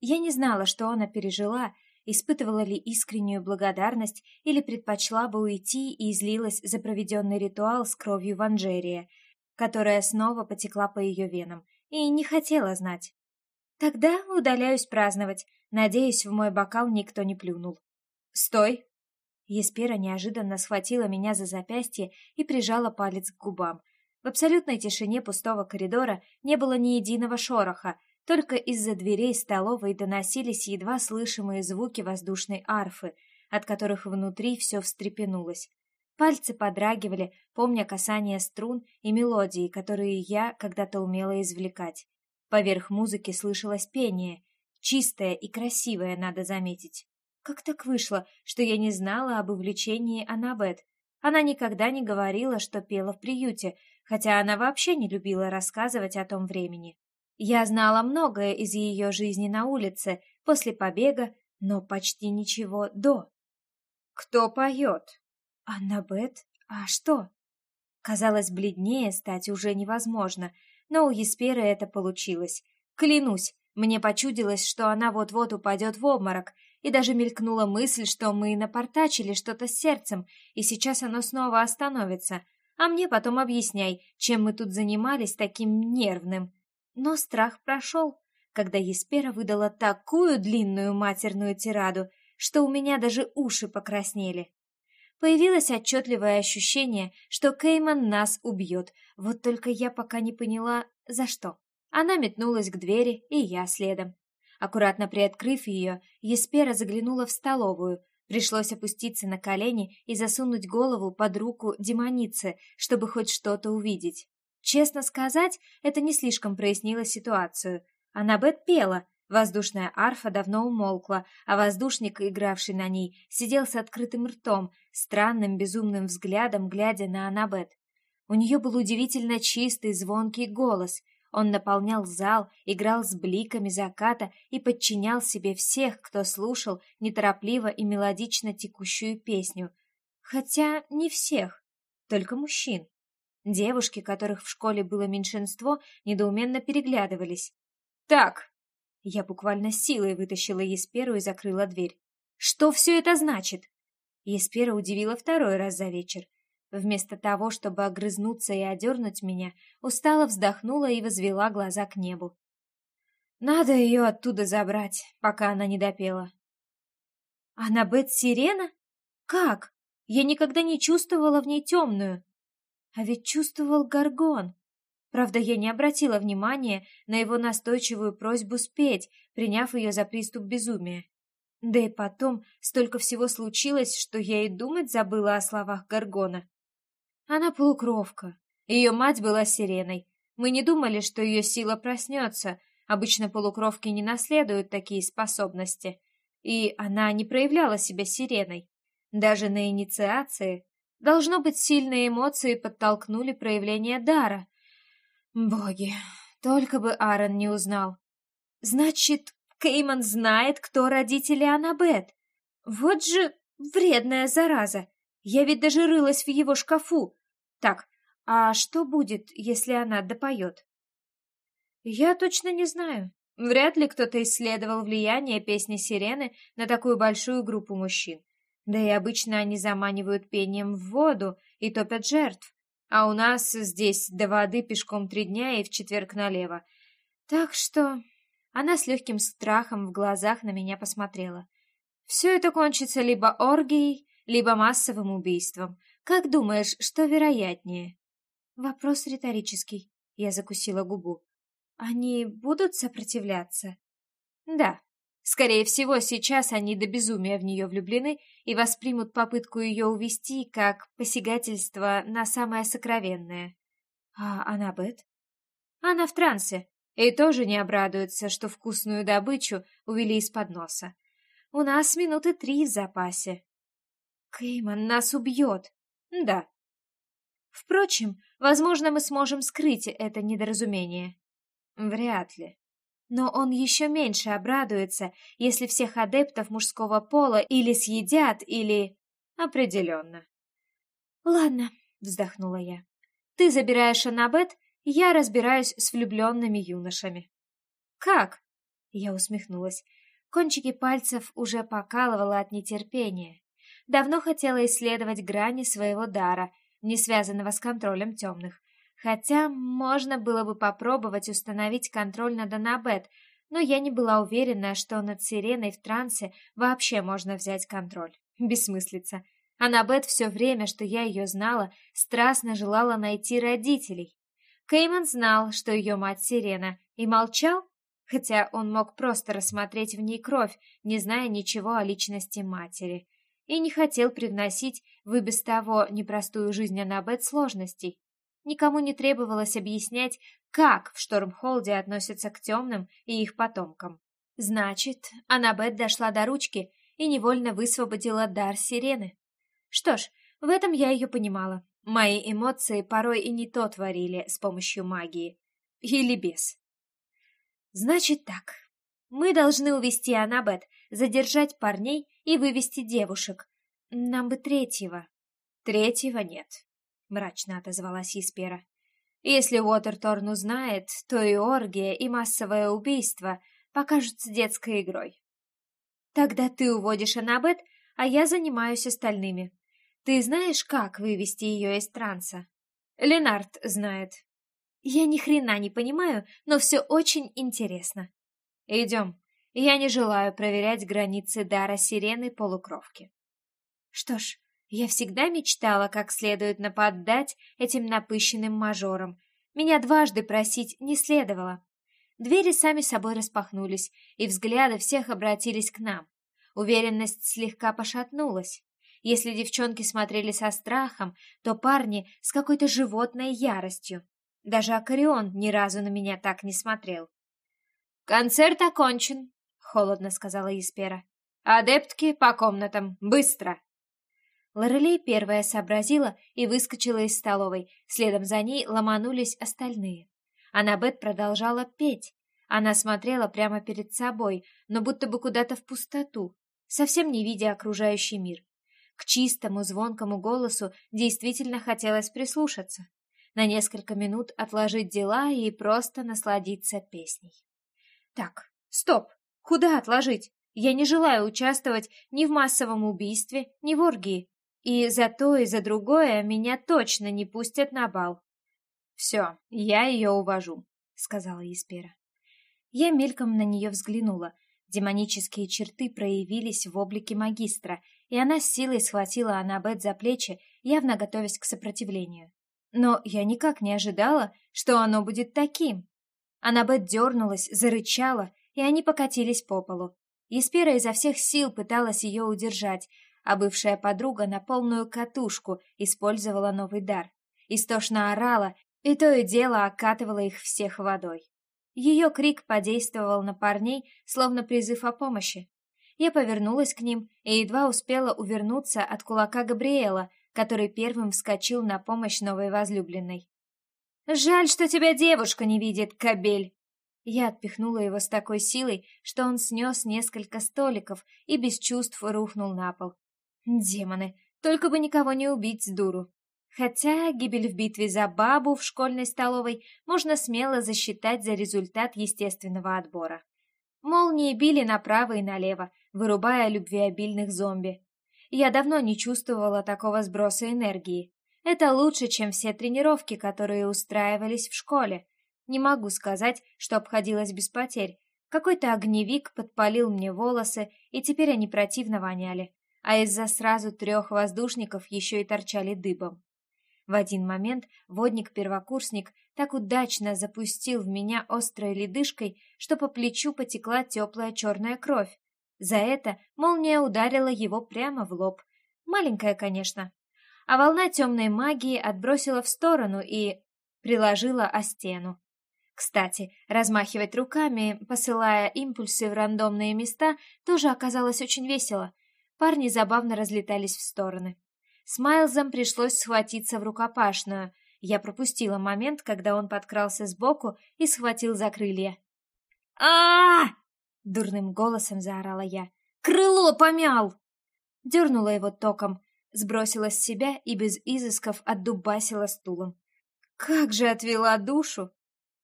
Я не знала, что она пережила, испытывала ли искреннюю благодарность или предпочла бы уйти и излилась за проведенный ритуал с кровью Ванжерия, которая снова потекла по ее венам, и не хотела знать. Тогда удаляюсь праздновать, надеюсь, в мой бокал никто не плюнул. «Стой!» Еспера неожиданно схватила меня за запястье и прижала палец к губам. В абсолютной тишине пустого коридора не было ни единого шороха, только из-за дверей столовой доносились едва слышимые звуки воздушной арфы, от которых внутри все встрепенулось. Пальцы подрагивали, помня касание струн и мелодии, которые я когда-то умела извлекать. Поверх музыки слышалось пение, чистое и красивое, надо заметить. Как так вышло, что я не знала об увлечении Аннабет? Она никогда не говорила, что пела в приюте, хотя она вообще не любила рассказывать о том времени. Я знала многое из ее жизни на улице, после побега, но почти ничего до. «Кто поет?» «Аннабет? А что?» Казалось, бледнее стать уже невозможно, но у Есперы это получилось. Клянусь, мне почудилось, что она вот-вот упадет в обморок, и даже мелькнула мысль, что мы напортачили что-то с сердцем, и сейчас оно снова остановится. А мне потом объясняй, чем мы тут занимались таким нервным. Но страх прошел, когда Еспера выдала такую длинную матерную тираду, что у меня даже уши покраснели. Появилось отчетливое ощущение, что Кейман нас убьет, вот только я пока не поняла, за что. Она метнулась к двери, и я следом. Аккуратно приоткрыв ее, Еспера заглянула в столовую. Пришлось опуститься на колени и засунуть голову под руку демоницы, чтобы хоть что-то увидеть. Честно сказать, это не слишком прояснило ситуацию. Аннабет пела, воздушная арфа давно умолкла, а воздушник, игравший на ней, сидел с открытым ртом, странным безумным взглядом, глядя на Аннабет. У нее был удивительно чистый, звонкий голос, он наполнял зал, играл с бликами заката и подчинял себе всех, кто слушал неторопливо и мелодично текущую песню. Хотя не всех, только мужчин. Девушки, которых в школе было меньшинство, недоуменно переглядывались. «Так!» Я буквально силой вытащила Есперу и закрыла дверь. «Что все это значит?» Еспера удивила второй раз за вечер. Вместо того, чтобы огрызнуться и одернуть меня, устало вздохнула и возвела глаза к небу. Надо ее оттуда забрать, пока она не допела. Аннабет Сирена? Как? Я никогда не чувствовала в ней темную. А ведь чувствовал Гаргон. Правда, я не обратила внимания на его настойчивую просьбу спеть, приняв ее за приступ безумия. Да и потом столько всего случилось, что я и думать забыла о словах Гаргона. Она полукровка. Ее мать была сиреной. Мы не думали, что ее сила проснется. Обычно полукровки не наследуют такие способности. И она не проявляла себя сиреной. Даже на инициации. Должно быть, сильные эмоции подтолкнули проявление дара. Боги, только бы Аарон не узнал. Значит, Кейман знает, кто родители Аннабет. Вот же вредная зараза. Я ведь даже рылась в его шкафу. Так, а что будет, если она допоет? Я точно не знаю. Вряд ли кто-то исследовал влияние песни сирены на такую большую группу мужчин. Да и обычно они заманивают пением в воду и топят жертв. А у нас здесь до воды пешком три дня и в четверг налево. Так что она с легким страхом в глазах на меня посмотрела. Все это кончится либо оргией, либо массовым убийством. Как думаешь, что вероятнее? Вопрос риторический. Я закусила губу. Они будут сопротивляться? Да. Скорее всего, сейчас они до безумия в нее влюблены и воспримут попытку ее увести как посягательство на самое сокровенное. А Аннабет? Она в трансе и тоже не обрадуется, что вкусную добычу увели из-под носа. У нас минуты три в запасе. Кейман нас убьет. Да. Впрочем, возможно, мы сможем скрыть это недоразумение. Вряд ли. Но он еще меньше обрадуется, если всех адептов мужского пола или съедят, или... Определенно. Ладно, вздохнула я. Ты забираешь Анабет, я разбираюсь с влюбленными юношами. Как? Я усмехнулась. Кончики пальцев уже покалывало от нетерпения. Давно хотела исследовать грани своего дара, не связанного с контролем темных. Хотя можно было бы попробовать установить контроль над Анабет, но я не была уверена, что над Сиреной в трансе вообще можно взять контроль. Бессмыслица. Анабет все время, что я ее знала, страстно желала найти родителей. Кейман знал, что ее мать Сирена, и молчал, хотя он мог просто рассмотреть в ней кровь, не зная ничего о личности матери, и не хотел привносить в и без того непростую жизнь Аннабет сложностей. Никому не требовалось объяснять, как в Штормхолде относятся к темным и их потомкам. Значит, Аннабет дошла до ручки и невольно высвободила дар сирены. Что ж, в этом я ее понимала. Мои эмоции порой и не то творили с помощью магии. Или без. Значит так. Мы должны увести Анабет, задержать парней и вывести девушек. Нам бы третьего. Третьего нет, мрачно отозвалась Еспера. Если Уотерторн узнает, то и оргия, и массовое убийство покажутся детской игрой. Тогда ты уводишь Анабет, а я занимаюсь остальными. Ты знаешь, как вывести ее из транса? Ленард знает. Я ни хрена не понимаю, но все очень интересно. Идем. Я не желаю проверять границы дара сирены полукровки. Что ж, я всегда мечтала как следует наподдать этим напыщенным мажорам. Меня дважды просить не следовало. Двери сами собой распахнулись, и взгляды всех обратились к нам. Уверенность слегка пошатнулась. Если девчонки смотрели со страхом, то парни с какой-то животной яростью. Даже Акарион ни разу на меня так не смотрел. «Концерт окончен», — холодно сказала Еспера. «Адептки по комнатам, быстро!» Лорелей первая сообразила и выскочила из столовой. Следом за ней ломанулись остальные. Аннабет продолжала петь. Она смотрела прямо перед собой, но будто бы куда-то в пустоту, совсем не видя окружающий мир. К чистому, звонкому голосу действительно хотелось прислушаться, на несколько минут отложить дела и просто насладиться песней. Так, стоп, куда отложить? Я не желаю участвовать ни в массовом убийстве, ни в оргии. И за то, и за другое меня точно не пустят на бал. Все, я ее увожу, сказала Еспера. Я мельком на нее взглянула. Демонические черты проявились в облике магистра, и она с силой схватила Аннабет за плечи, явно готовясь к сопротивлению. Но я никак не ожидала, что оно будет таким. Аннабет дернулась, зарычала, и они покатились по полу. Еспера изо всех сил пыталась ее удержать, а бывшая подруга на полную катушку использовала новый дар. Истошно орала, и то и дело окатывала их всех водой. Ее крик подействовал на парней, словно призыв о помощи. Я повернулась к ним и едва успела увернуться от кулака Габриэла, который первым вскочил на помощь новой возлюбленной. «Жаль, что тебя девушка не видит, кобель!» Я отпихнула его с такой силой, что он снес несколько столиков и без чувств рухнул на пол. Демоны, только бы никого не убить с дуру. Хотя гибель в битве за бабу в школьной столовой можно смело засчитать за результат естественного отбора. Молнии били направо и налево, вырубая любвеобильных зомби. Я давно не чувствовала такого сброса энергии. Это лучше, чем все тренировки, которые устраивались в школе. Не могу сказать, что обходилось без потерь. Какой-то огневик подпалил мне волосы, и теперь они противно воняли. А из-за сразу трех воздушников еще и торчали дыбом. В один момент водник-первокурсник так удачно запустил в меня острой ледышкой, что по плечу потекла теплая черная кровь. За это молния ударила его прямо в лоб. Маленькая, конечно. А волна темной магии отбросила в сторону и приложила о стену. Кстати, размахивать руками, посылая импульсы в рандомные места, тоже оказалось очень весело. Парни забавно разлетались в стороны. С Майлзом пришлось схватиться в рукопашную. Я пропустила момент, когда он подкрался сбоку и схватил за крылья. а, Дурным голосом заорала я. «Крыло помял!» Дернула его током, сбросила с себя и без изысков отдубасила стулом. Как же отвела душу!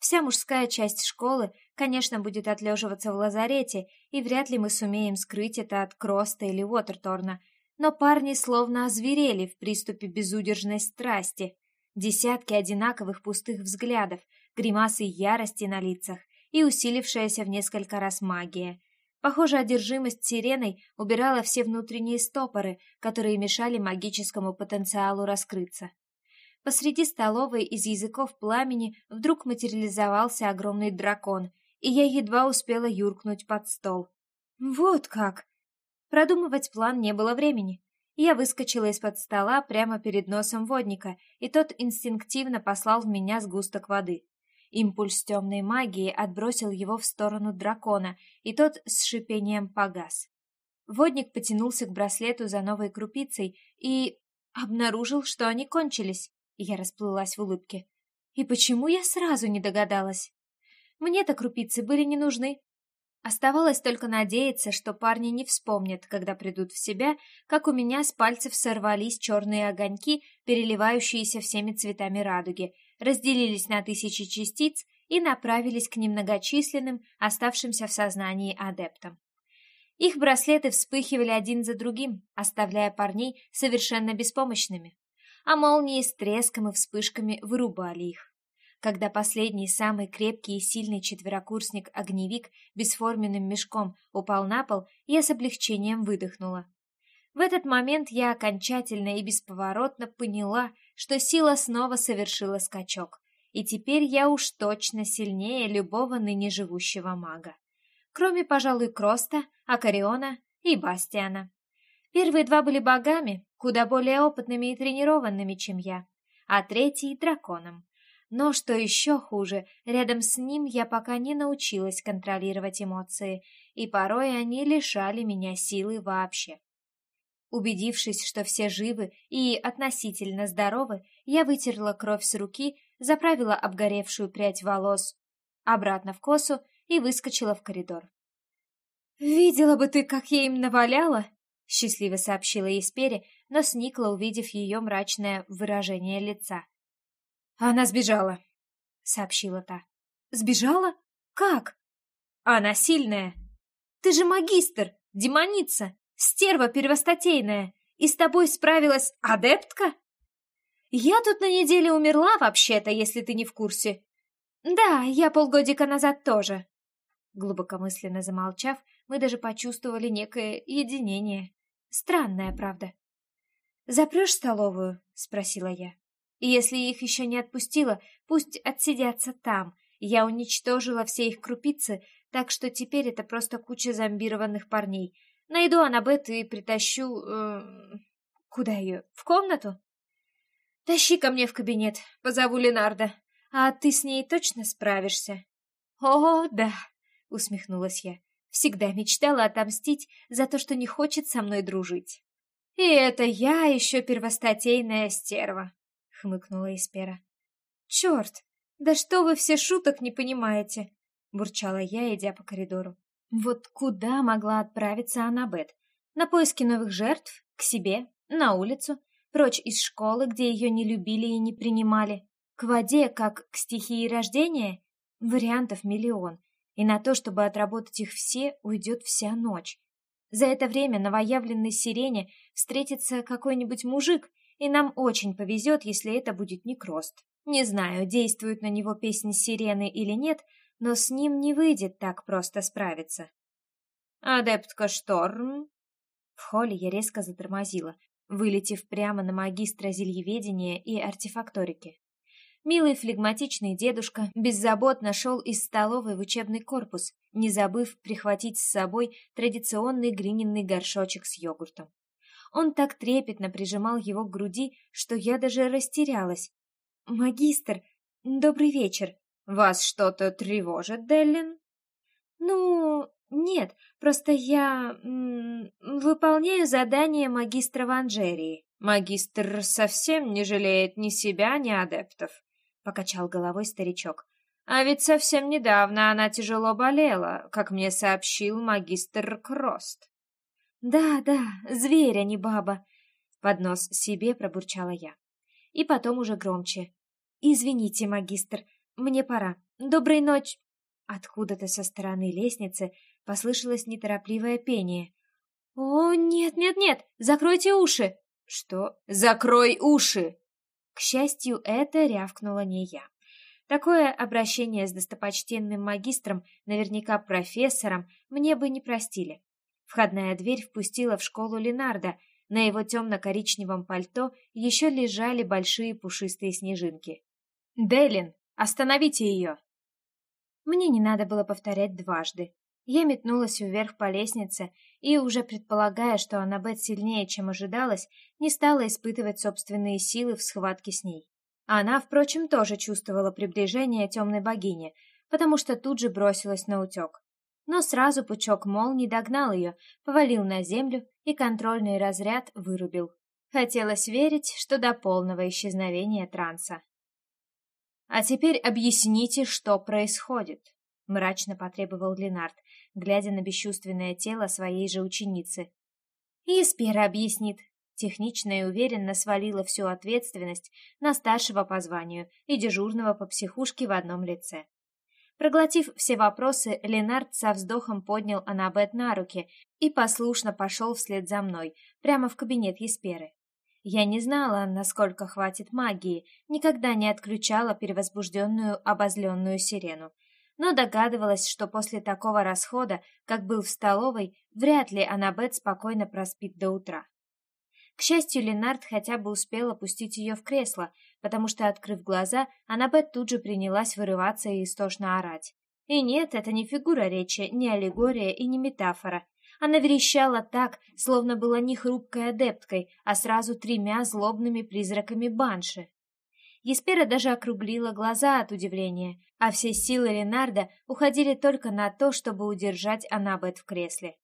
Вся мужская часть школы, конечно, будет отлеживаться в лазарете, и вряд ли мы сумеем скрыть это от Кроста или Уотерторна — но парни словно озверели в приступе безудержной страсти. Десятки одинаковых пустых взглядов, гримасы ярости на лицах и усилившаяся в несколько раз магия. Похоже, одержимость сиреной убирала все внутренние стопоры, которые мешали магическому потенциалу раскрыться. Посреди столовой из языков пламени вдруг материализовался огромный дракон, и я едва успела юркнуть под стол. Вот как! Продумывать план не было времени. Я выскочила из-под стола прямо перед носом водника, и тот инстинктивно послал в меня сгусток воды. Импульс темной магии отбросил его в сторону дракона, и тот с шипением погас. Водник потянулся к браслету за новой крупицей и обнаружил, что они кончились. Я расплылась в улыбке. И почему я сразу не догадалась? Мне-то крупицы были не нужны, Оставалось только надеяться, что парни не вспомнят, когда придут в себя, как у меня с пальцев сорвались черные огоньки, переливающиеся всеми цветами радуги, разделились на тысячи частиц и направились к немногочисленным, оставшимся в сознании адептам. Их браслеты вспыхивали один за другим, оставляя парней совершенно беспомощными, а молнии с треском и вспышками вырубали их. Когда последний, самый крепкий и сильный четверокурсник-огневик бесформенным мешком упал на пол, я с облегчением выдохнула. В этот момент я окончательно и бесповоротно поняла, что сила снова совершила скачок, и теперь я уж точно сильнее любого ныне живущего мага. Кроме, пожалуй, Кроста, Акариона и Бастиана. Первые два были богами, куда более опытными и тренированными, чем я, а третий — драконом. Но что еще хуже, рядом с ним я пока не научилась контролировать эмоции, и порой они лишали меня силы вообще. Убедившись, что все живы и относительно здоровы, я вытерла кровь с руки, заправила обгоревшую прядь волос обратно в косу и выскочила в коридор. «Видела бы ты, как я им наваляла!» — счастливо сообщила Еспере, но сникла, увидев ее мрачное выражение лица. «Она сбежала», — сообщила та. «Сбежала? Как?» «Она сильная. Ты же магистр, демоница, стерва первостатейная, и с тобой справилась адептка?» «Я тут на неделе умерла, вообще-то, если ты не в курсе». «Да, я полгодика назад тоже». Глубокомысленно замолчав, мы даже почувствовали некое единение. Странное, правда. «Запрешь столовую?» — спросила я. Если их еще не отпустила, пусть отсидятся там. Я уничтожила все их крупицы, так что теперь это просто куча зомбированных парней. Найду Аннабет и притащу... Э, куда ее? В комнату? Тащи ко мне в кабинет, позову Ленарда. А ты с ней точно справишься? О, да, усмехнулась я. Всегда мечтала отомстить за то, что не хочет со мной дружить. И это я еще первостатейная стерва хмыкнула Эспера. «Черт! Да что вы все шуток не понимаете!» бурчала я, идя по коридору. Вот куда могла отправиться Аннабет? На поиски новых жертв? К себе? На улицу? Прочь из школы, где ее не любили и не принимали? К воде, как к стихии рождения? Вариантов миллион. И на то, чтобы отработать их все, уйдет вся ночь. За это время новоявленной сирене встретится какой-нибудь мужик, и нам очень повезет, если это будет не Крост. Не знаю, действует на него песня сирены или нет, но с ним не выйдет так просто справиться. «Адептка Шторм!» В холле я резко затормозила, вылетев прямо на магистра зельеведения и артефакторики. Милый флегматичный дедушка беззаботно шел из столовой в учебный корпус, не забыв прихватить с собой традиционный глиняный горшочек с йогуртом. Он так трепетно прижимал его к груди, что я даже растерялась. «Магистр, добрый вечер!» «Вас что-то тревожит, Деллин?» «Ну, нет, просто я выполняю задание магистра Ванжерии. Магистр совсем не жалеет ни себя, ни адептов покачал головой старичок. А ведь совсем недавно она тяжело болела, как мне сообщил магистр Крост. Да, да, зверь, а не баба, под нос себе пробурчала я. И потом уже громче. Извините, магистр, мне пора. Доброй ночи. Откуда-то со стороны лестницы послышалось неторопливое пение. «О, нет, нет, нет! Закройте уши!» «Что? Закрой уши!» К счастью, это рявкнула не я. Такое обращение с достопочтенным магистром, наверняка профессором, мне бы не простили. Входная дверь впустила в школу Ленарда. На его темно-коричневом пальто еще лежали большие пушистые снежинки. «Делин, остановите ее!» Мне не надо было повторять дважды. Я метнулась вверх по лестнице и, уже предполагая, что Аннабет сильнее, чем ожидалось, не стала испытывать собственные силы в схватке с ней. Она, впрочем, тоже чувствовала приближение темной богини, потому что тут же бросилась на утек. Но сразу пучок молний догнал ее, повалил на землю и контрольный разряд вырубил. Хотелось верить, что до полного исчезновения транса. «А теперь объясните, что происходит», — мрачно потребовал Ленард, глядя на бесчувственное тело своей же ученицы. И Спера объяснит. Технично и уверенно свалила всю ответственность на старшего по званию и дежурного по психушке в одном лице. Проглотив все вопросы, Ленард со вздохом поднял Анабет на руки и послушно пошел вслед за мной, прямо в кабинет Есперы. Я не знала, насколько хватит магии, никогда не отключала перевозбужденную обозленную сирену, но догадывалась, что после такого расхода, как был в столовой, вряд ли Аннабет спокойно проспит до утра. К счастью, Ленард хотя бы успел опустить ее в кресло, потому что, открыв глаза, Аннабет тут же принялась вырываться и истошно орать. И нет, это не фигура речи, не аллегория и не метафора. Она верещала так, словно была не хрупкой адепткой, а сразу тремя злобными призраками банши. Еспера даже округлила глаза от удивления, а все силы Ленарда уходили только на то, чтобы удержать Анабет в кресле.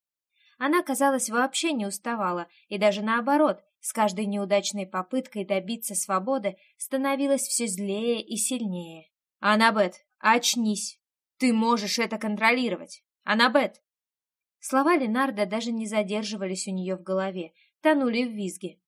Она, казалось, вообще не уставала, и даже наоборот, с каждой неудачной попыткой добиться свободы становилась все злее и сильнее. «Анабет, очнись! Ты можешь это контролировать! Анабет!» Слова Ленарда даже не задерживались у нее в голове, тонули в визге.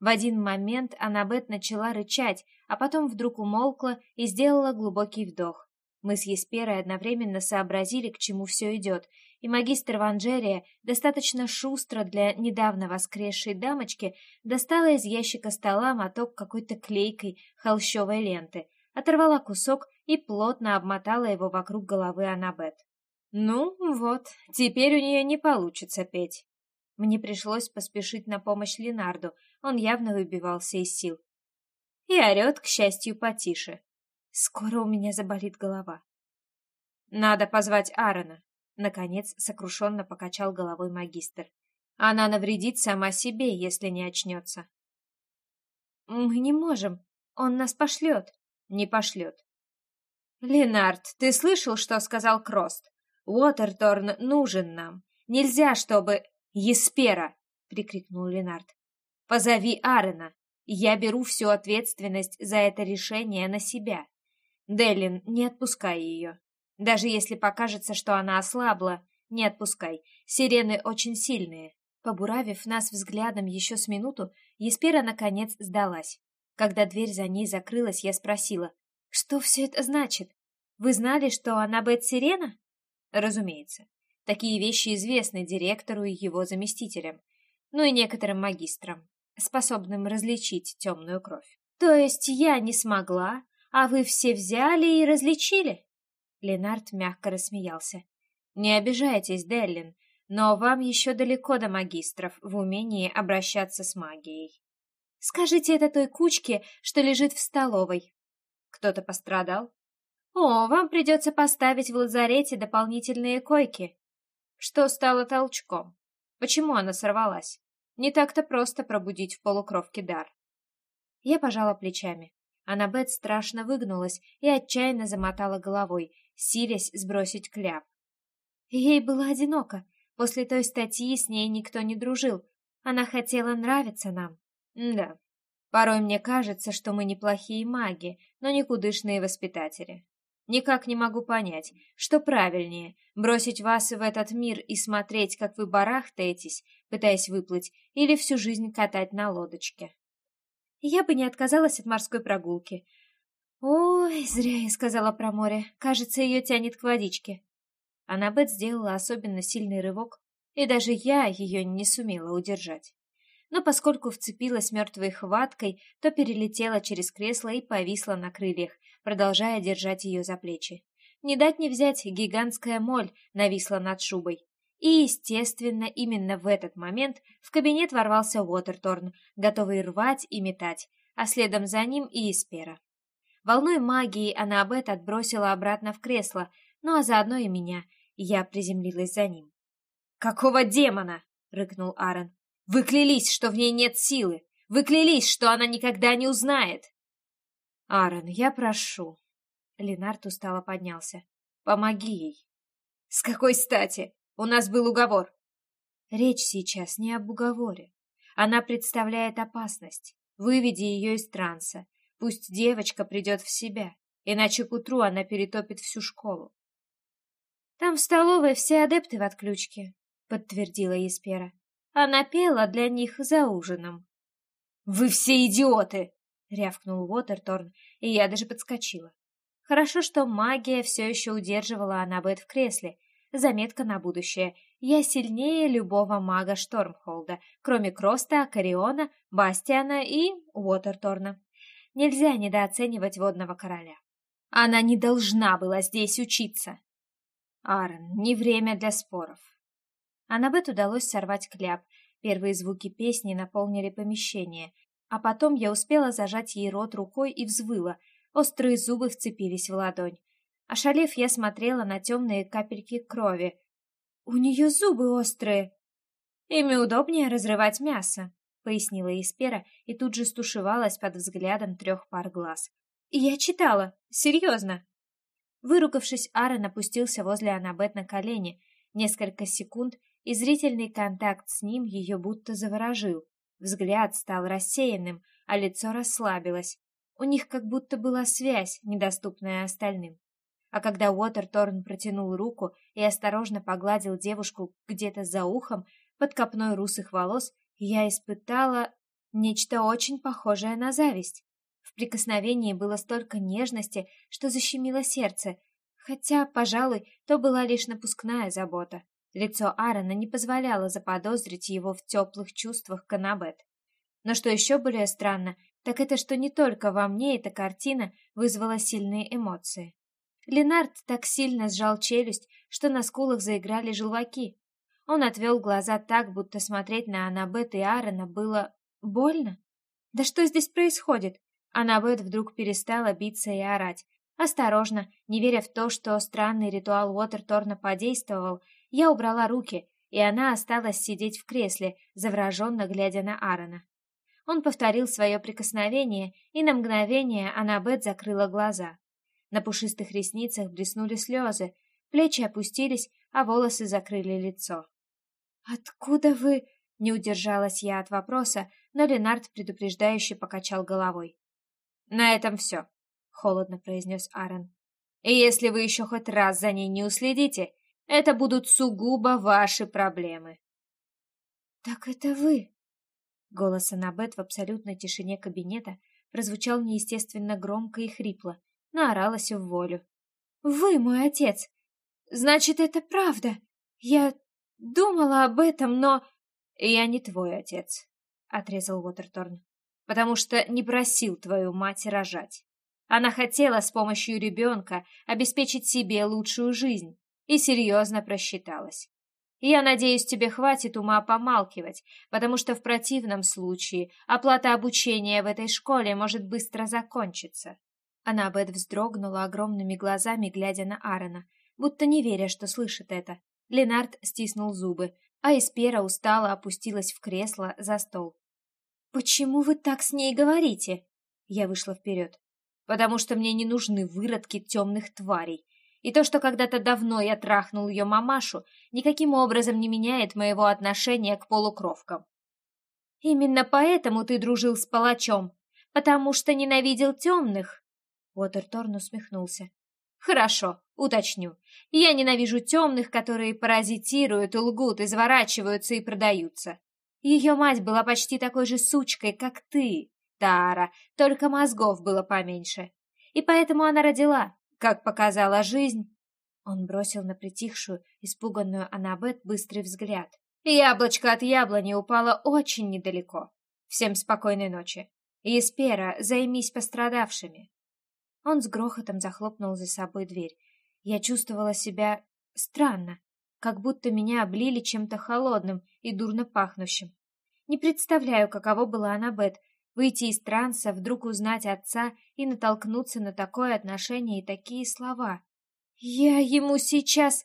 В один момент Аннабет начала рычать, а потом вдруг умолкла и сделала глубокий вдох. Мы с Есперой одновременно сообразили, к чему все идет, и магистр Ванжерия достаточно шустро для недавно воскресшей дамочки достала из ящика стола моток какой-то клейкой холщовой ленты, оторвала кусок и плотно обмотала его вокруг головы Аннабет. «Ну, вот, теперь у нее не получится петь», мне пришлось поспешить на помощь Ленарду, он явно выбивался из сил. И орет, к счастью, потише. Скоро у меня заболит голова. Надо позвать Аарона. Наконец сокрушенно покачал головой магистр. Она навредит сама себе, если не очнется. Мы не можем. Он нас пошлет. Не пошлет. Ленард, ты слышал, что сказал Крост? Уотерторн нужен нам. Нельзя, чтобы... «Еспера!» — прикрикнул Ленард. «Позови Арена. Я беру всю ответственность за это решение на себя. Делин, не отпускай ее». Даже если покажется, что она ослабла, не отпускай. Сирены очень сильные. Побуравив нас взглядом еще с минуту, Еспера наконец сдалась. Когда дверь за ней закрылась, я спросила, что все это значит? Вы знали, что она Бет-Сирена? Разумеется. Такие вещи известны директору и его заместителям, ну и некоторым магистрам, способным различить темную кровь. То есть я не смогла, а вы все взяли и различили? Ленард мягко рассмеялся. Не обижайтесь, Деллин, но вам еще далеко до магистров в умении обращаться с магией. Скажите это той кучке, что лежит в столовой. Кто-то пострадал? О, вам придется поставить в лазарете дополнительные койки. Что стало толчком? Почему она сорвалась? Не так-то просто пробудить в полукровке дар. Я пожала плечами. Аннабет страшно выгнулась и отчаянно замотала головой, силясь сбросить кляп. Ей было одиноко. После той статьи с ней никто не дружил. Она хотела нравиться нам. да, порой мне кажется, что мы неплохие маги, но никудышные воспитатели. Никак не могу понять, что правильнее, бросить вас в этот мир и смотреть, как вы барахтаетесь, пытаясь выплыть, или всю жизнь катать на лодочке. Я бы не отказалась от морской прогулки. Ой, зря я сказала про море. Кажется, ее тянет к водичке. Аннабет сделала особенно сильный рывок, и даже я ее не сумела удержать. Но поскольку вцепилась мертвой хваткой, то перелетела через кресло и повисла на крыльях, продолжая держать ее за плечи. Не дать не взять, гигантская моль нависла над шубой. И, естественно, именно в этот момент в кабинет ворвался Уотерторн, готовый рвать и метать, а следом за ним и Испера. Волной магии Аннабет отбросила обратно в кресло, ну а заодно и меня, я приземлилась за ним. «Какого демона?» — рыкнул Аарон. «Вы клялись, что в ней нет силы! Вы клялись, что она никогда не узнает!» «Аарон, я прошу!» Ленард устало поднялся. «Помоги ей!» «С какой стати? У нас был уговор!» «Речь сейчас не об уговоре. Она представляет опасность. Выведи ее из транса. Пусть девочка придет в себя, иначе к утру она перетопит всю школу. Там в столовой все адепты в отключке, подтвердила Еспера. Она пела для них за ужином. Вы все идиоты! рявкнул Уотерторн, и я даже подскочила. Хорошо, что магия все еще удерживала Аннабет в кресле. Заметка на будущее. Я сильнее любого мага Штормхолда, кроме Кроста, Акариона, Бастиана и Уотерторна. Нельзя недооценивать водного короля. Она не должна была здесь учиться. Аарон, не время для споров. Аннабет удалось сорвать кляп. Первые звуки песни наполнили помещение, а потом я успела зажать ей рот рукой и взвыла. Острые зубы вцепились в ладонь. Ошалев, я смотрела на темные капельки крови. «У нее зубы острые!» «Ими удобнее разрывать мясо», — пояснила Испера и тут же стушевалась под взглядом трех пар глаз. «Я читала. Серьезно. Выругавшись, Аарон опустился возле Аннабет на колени. Несколько секунд, и зрительный контакт с ним ее будто заворожил. Взгляд стал рассеянным, а лицо расслабилось. У них как будто была связь, недоступная остальным. А когда Уотерторн протянул руку и осторожно погладил девушку где-то за ухом, под копной русых волос, я испытала нечто очень похожее на зависть. В прикосновении было столько нежности, что защемило сердце, хотя, пожалуй, то была лишь напускная забота. Лицо Аарона не позволяло заподозрить его в теплых чувствах к Аннабет. Но что еще более странно, так это что не только во мне эта картина вызвала сильные эмоции. Ленард так сильно сжал челюсть, что на скулах заиграли желваки. Он отвел глаза так, будто смотреть на Аннабет и Аарона было больно. Да что здесь происходит? Аннабет вдруг перестала биться и орать. Осторожно, не веря в то, что странный ритуал Уотерторна подействовал, я убрала руки, и она осталась сидеть в кресле, завороженно глядя на Аарона. Он повторил свое прикосновение, и на мгновение Аннабет закрыла глаза. На пушистых ресницах блеснули слезы, плечи опустились, а волосы закрыли лицо. «Откуда вы...» — не удержалась я от вопроса, но Ленард предупреждающе покачал головой. «На этом все», — холодно произнес Аарон. И если вы еще хоть раз за ней не уследите, это будут сугубо ваши проблемы. «Так это вы?» Голос Аннабет в абсолютной тишине кабинета прозвучал неестественно громко и хрипло, наоралась в волю. «Вы мой отец! Значит, это правда! Я думала об этом, но...» «Я не твой отец», — отрезал Уотерторн, «потому что не просил твою мать рожать. Она хотела с помощью ребенка обеспечить себе лучшую жизнь и серьезно просчиталась. Я надеюсь, тебе хватит ума помалкивать, потому что в противном случае оплата обучения в этой школе может быстро закончиться. Аннабет вздрогнула огромными глазами, глядя на Аарона, будто не веря, что слышит это. Ленард стиснул зубы, а Эспера устало опустилась в кресло за стол. «Почему вы так с ней говорите?» Я вышла вперед. «Потому что мне не нужны выродки темных тварей, и то, что когда-то давно я трахнул ее мамашу, никаким образом не меняет моего отношения к полукровкам. Именно поэтому ты дружил с палачом, потому что ненавидел темных. Уотерторн усмехнулся. Хорошо, уточню. Я ненавижу темных, которые паразитируют, лгут, изворачиваются и продаются. Ее мать была почти такой же сучкой, как ты, Тара, только мозгов было поменьше. И поэтому она родила, как показала жизнь, он бросил на притихшую, испуганную Аннабет быстрый взгляд. Яблочко от яблони упало очень недалеко. Всем спокойной ночи. Еспера, займись пострадавшими. Он с грохотом захлопнул за собой дверь. Я чувствовала себя странно, как будто меня облили чем-то холодным и дурно пахнущим. Не представляю, каково было Аннабет, Выйти из транса, вдруг узнать отца и натолкнуться на такое отношение и такие слова. «Я ему сейчас...»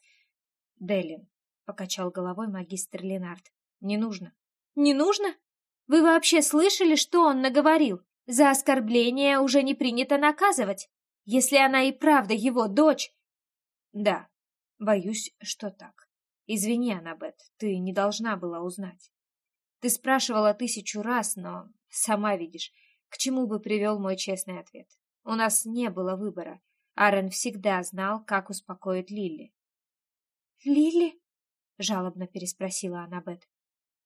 «Делин», — покачал головой магистр Ленард. «Не нужно». «Не нужно? Вы вообще слышали, что он наговорил? За оскорбление уже не принято наказывать. Если она и правда его дочь...» «Да, боюсь, что так. Извини, Аннабет, ты не должна была узнать. Ты спрашивала тысячу раз, но Сама видишь, к чему бы привел мой честный ответ. У нас не было выбора. Аарон всегда знал, как успокоить Лили. «Лили?» — жалобно переспросила Аннабет.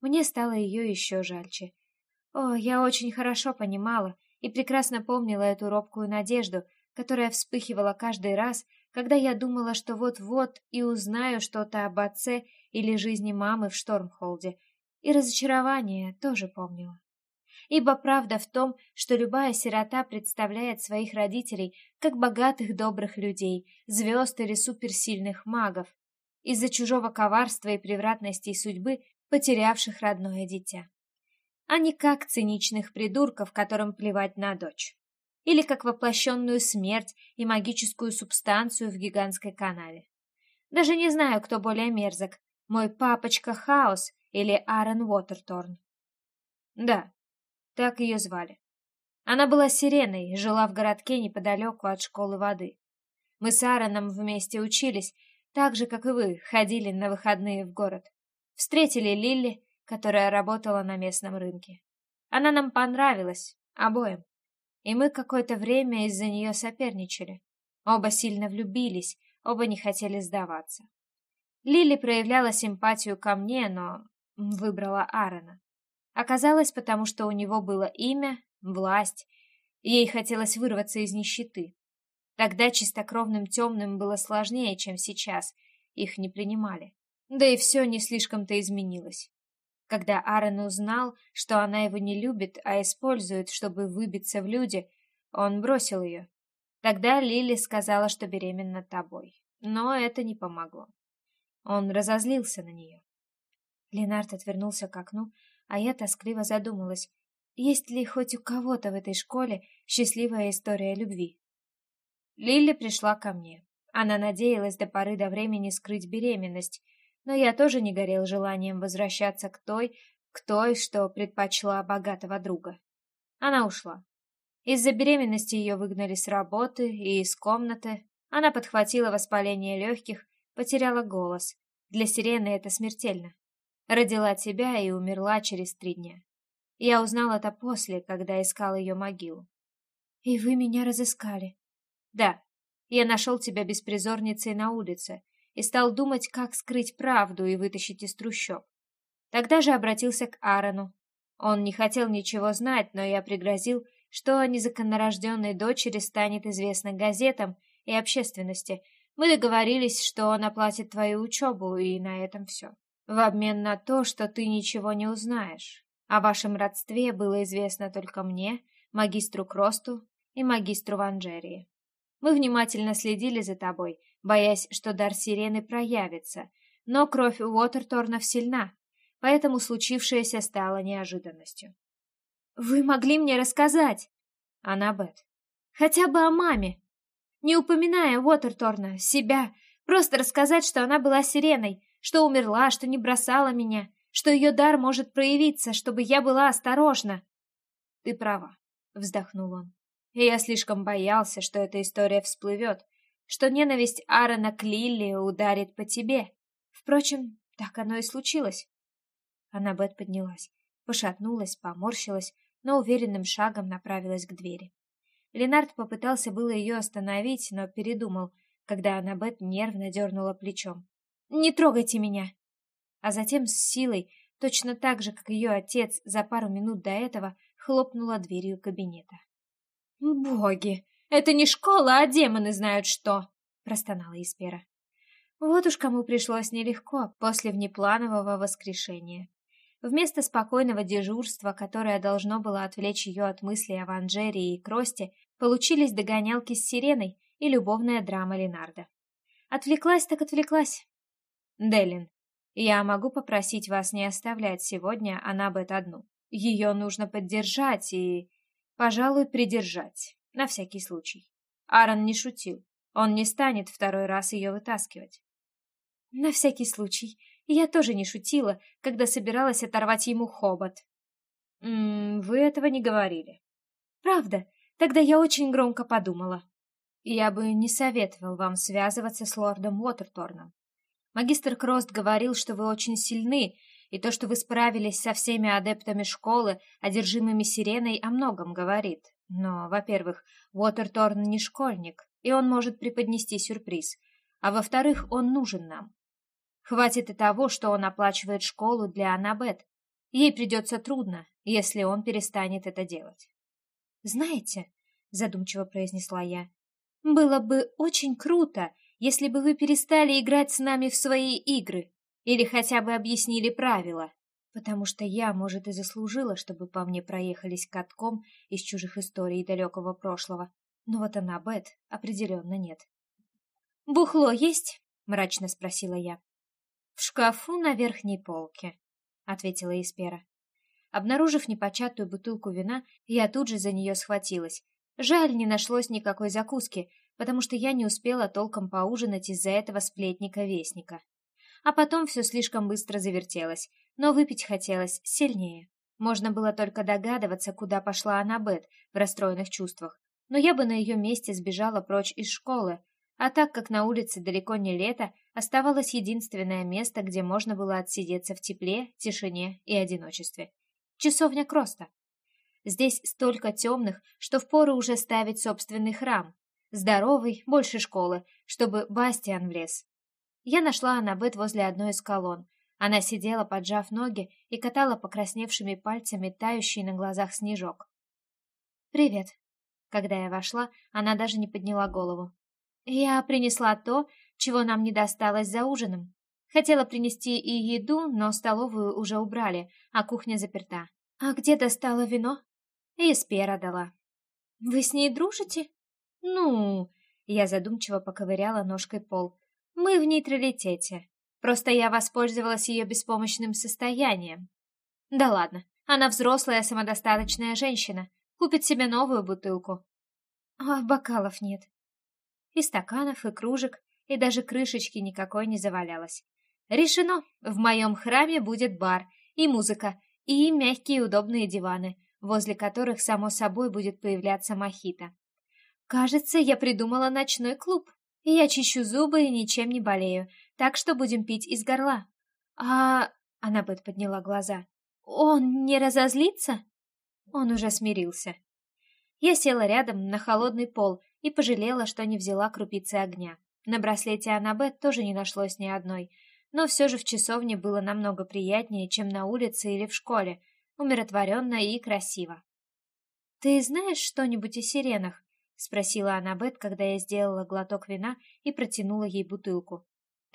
Мне стало ее еще жальче. О, я очень хорошо понимала и прекрасно помнила эту робкую надежду, которая вспыхивала каждый раз, когда я думала, что вот-вот и узнаю что-то об отце или жизни мамы в Штормхолде, и разочарование тоже помнила ибо правда в том, что любая сирота представляет своих родителей как богатых добрых людей, звезд или суперсильных магов, из-за чужого коварства и превратностей судьбы, потерявших родное дитя. А не как циничных придурков, которым плевать на дочь. Или как воплощенную смерть и магическую субстанцию в гигантской канаве. Даже не знаю, кто более мерзок, мой папочка Хаос или Аарон Уотерторн. Да, так ее звали. Она была сиреной, жила в городке неподалеку от школы воды. Мы с Аароном вместе учились, так же, как и вы, ходили на выходные в город. Встретили Лилли, которая работала на местном рынке. Она нам понравилась, обоим. И мы какое-то время из-за нее соперничали. Оба сильно влюбились, оба не хотели сдаваться. Лили проявляла симпатию ко мне, но выбрала Аарона. Оказалось, потому что у него было имя, власть, ей хотелось вырваться из нищеты. Тогда чистокровным темным было сложнее, чем сейчас, их не принимали. Да и все не слишком-то изменилось. Когда Аарон узнал, что она его не любит, а использует, чтобы выбиться в люди, он бросил ее. Тогда Лили сказала, что беременна тобой. Но это не помогло. Он разозлился на нее. Ленард отвернулся к окну, а я тоскливо задумалась, есть ли хоть у кого-то в этой школе счастливая история любви. Лили пришла ко мне. Она надеялась до поры до времени скрыть беременность, но я тоже не горел желанием возвращаться к той, к той, что предпочла богатого друга. Она ушла. Из-за беременности ее выгнали с работы и из комнаты. Она подхватила воспаление легких, потеряла голос. Для сирены это смертельно. Родила тебя и умерла через три дня. Я узнал это после, когда искал ее могилу. И вы меня разыскали? Да. Я нашел тебя беспризорницей на улице и стал думать, как скрыть правду и вытащить из трущоб. Тогда же обратился к Аарону. Он не хотел ничего знать, но я пригрозил, что о незаконнорожденной дочери станет известно газетам и общественности. Мы договорились, что он оплатит твою учебу, и на этом все. В обмен на то, что ты ничего не узнаешь. О вашем родстве было известно только мне, магистру Кросту и магистру Ванжерии. Мы внимательно следили за тобой, боясь, что дар сирены проявится, но кровь Уотерторнов сильна, поэтому случившееся стало неожиданностью. «Вы могли мне рассказать?» «Аннабет». «Хотя бы о маме. Не упоминая Уотерторна, себя, просто рассказать, что она была сиреной, что умерла, что не бросала меня, что ее дар может проявиться, чтобы я была осторожна». «Ты права», — вздохнул он. «И я слишком боялся, что эта история всплывет, что ненависть Аарона к Лилли ударит по тебе. Впрочем, так оно и случилось. Аннабет поднялась, пошатнулась, поморщилась, но уверенным шагом направилась к двери. Ленард попытался было ее остановить, но передумал, когда Аннабет нервно дернула плечом. «Не трогайте меня!» А затем с силой, точно так же, как ее отец за пару минут до этого, хлопнула дверью кабинета. «Боги! Это не школа, а демоны знают что!» — простонала Испера. Вот уж кому пришлось нелегко после внепланового воскрешения. Вместо спокойного дежурства, которое должно было отвлечь ее от мыслей о Ванжере и Кросте, получились догонялки с сиреной и любовная драма Ленарда. Отвлеклась так отвлеклась. Делин, я могу попросить вас не оставлять сегодня Анабет одну. Ее нужно поддержать и, пожалуй, придержать, на всякий случай. Аарон не шутил. Он не станет второй раз ее вытаскивать. На всякий случай. Я тоже не шутила, когда собиралась оторвать ему хобот. М -м, вы этого не говорили. Правда? Тогда я очень громко подумала. Я бы не советовал вам связываться с лордом Уотерторном. Магистр Крост говорил, что вы очень сильны, и то, что вы справились со всеми адептами школы, одержимыми сиреной, о многом говорит. Но, во-первых, Уотерторн не школьник, и он может преподнести сюрприз. А во-вторых, он нужен нам. Хватит и того, что он оплачивает школу для Аннабет. Ей придется трудно, если он перестанет это делать. «Знаете», — задумчиво произнесла я, — «было бы очень круто, если бы вы перестали играть с нами в свои игры или хотя бы объяснили правила, потому что я, может, и заслужила, чтобы по мне проехались катком из чужих историй далекого прошлого, но вот Аннабет определенно нет». «Бухло есть?» — мрачно спросила я. «В шкафу на верхней полке», — ответила Испера. Обнаружив непочатую бутылку вина, я тут же за нее схватилась. Жаль, не нашлось никакой закуски, потому что я не успела толком поужинать из-за этого сплетника-вестника. А потом все слишком быстро завертелось, но выпить хотелось сильнее. Можно было только догадываться, куда пошла Аннабет в расстроенных чувствах, но я бы на ее месте сбежала прочь из школы, а так как на улице далеко не лето, оставалось единственное место, где можно было отсидеться в тепле, тишине и одиночестве. Часовня Кроста. Здесь столько темных, что впору уже ставить собственный храм. Здоровый, больше школы, чтобы Бастиан влез. Я нашла Аннабет возле одной из колонн. Она сидела, поджав ноги, и катала покрасневшими пальцами тающий на глазах снежок. «Привет». Когда я вошла, она даже не подняла голову. Я принесла то, чего нам не досталось за ужином. Хотела принести и еду, но столовую уже убрали, а кухня заперта. А где достала вино? И Спера дала. Вы с ней дружите? Ну, я задумчиво поковыряла ножкой пол. Мы в нейтралитете. Просто я воспользовалась ее беспомощным состоянием. Да ладно, она взрослая самодостаточная женщина. Купит себе новую бутылку. А бокалов нет. И стаканов, и кружек, и даже крышечки никакой не завалялось. Решено, в моем храме будет бар, и музыка, и мягкие удобные диваны, возле которых, само собой, будет появляться мохито. Кажется, я придумала ночной клуб. Я чищу зубы и ничем не болею, так что будем пить из горла. А... Аннабет подняла глаза. Он не разозлится? Он уже смирился. Я села рядом на холодный пол и пожалела, что не взяла крупицы огня. На браслете Аннабет тоже не нашлось ни одной, но все же в часовне было намного приятнее, чем на улице или в школе, умиротворенно и красиво. «Ты знаешь что-нибудь о сиренах?» — спросила Аннабет, когда я сделала глоток вина и протянула ей бутылку.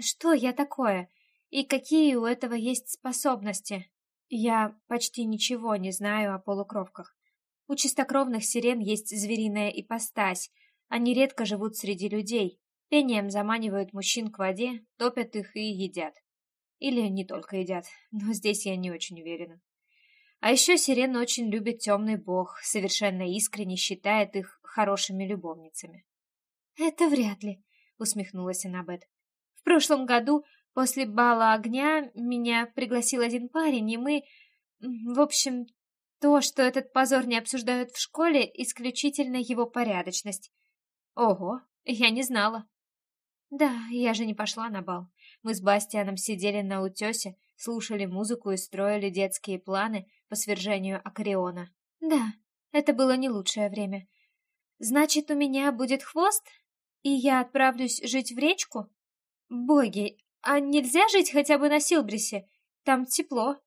«Что я такое? И какие у этого есть способности?» «Я почти ничего не знаю о полукровках. У чистокровных сирен есть звериная ипостась. Они редко живут среди людей, пением заманивают мужчин к воде, топят их и едят. Или не только едят, но здесь я не очень уверена. А еще сирена очень любит темный бог, совершенно искренне считает их хорошими любовницами. «Это вряд ли», — усмехнулась Аннабет. «В прошлом году, после бала огня, меня пригласил один парень, и мы... В общем, то, что этот позор не обсуждают в школе, исключительно его порядочность. Ого, я не знала. Да, я же не пошла на бал. Мы с Бастианом сидели на утесе, слушали музыку и строили детские планы по свержению Акариона. Да, это было не лучшее время. Значит, у меня будет хвост? И я отправлюсь жить в речку? Боги, а нельзя жить хотя бы на Силбрисе? Там тепло.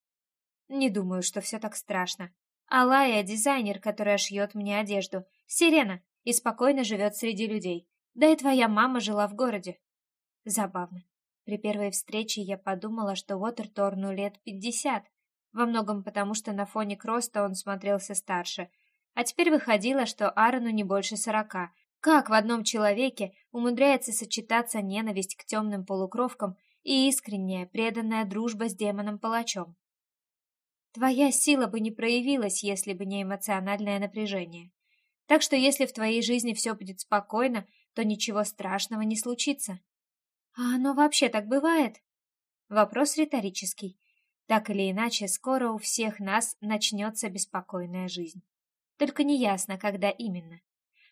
Не думаю, что все так страшно. Алая — дизайнер, которая шьет мне одежду. Сирена. И спокойно живет среди людей. Да и твоя мама жила в городе. Забавно. При первой встрече я подумала, что Уотерторну лет пятьдесят, во многом потому, что на фоне Кроста он смотрелся старше. А теперь выходило, что Аарону не больше сорока. Как в одном человеке умудряется сочетаться ненависть к темным полукровкам и искренняя, преданная дружба с демоном-палачом? Твоя сила бы не проявилась, если бы не эмоциональное напряжение. Так что если в твоей жизни все будет спокойно, то ничего страшного не случится. А оно вообще так бывает? Вопрос риторический. Так или иначе, скоро у всех нас начнется беспокойная жизнь. Только неясно, когда именно.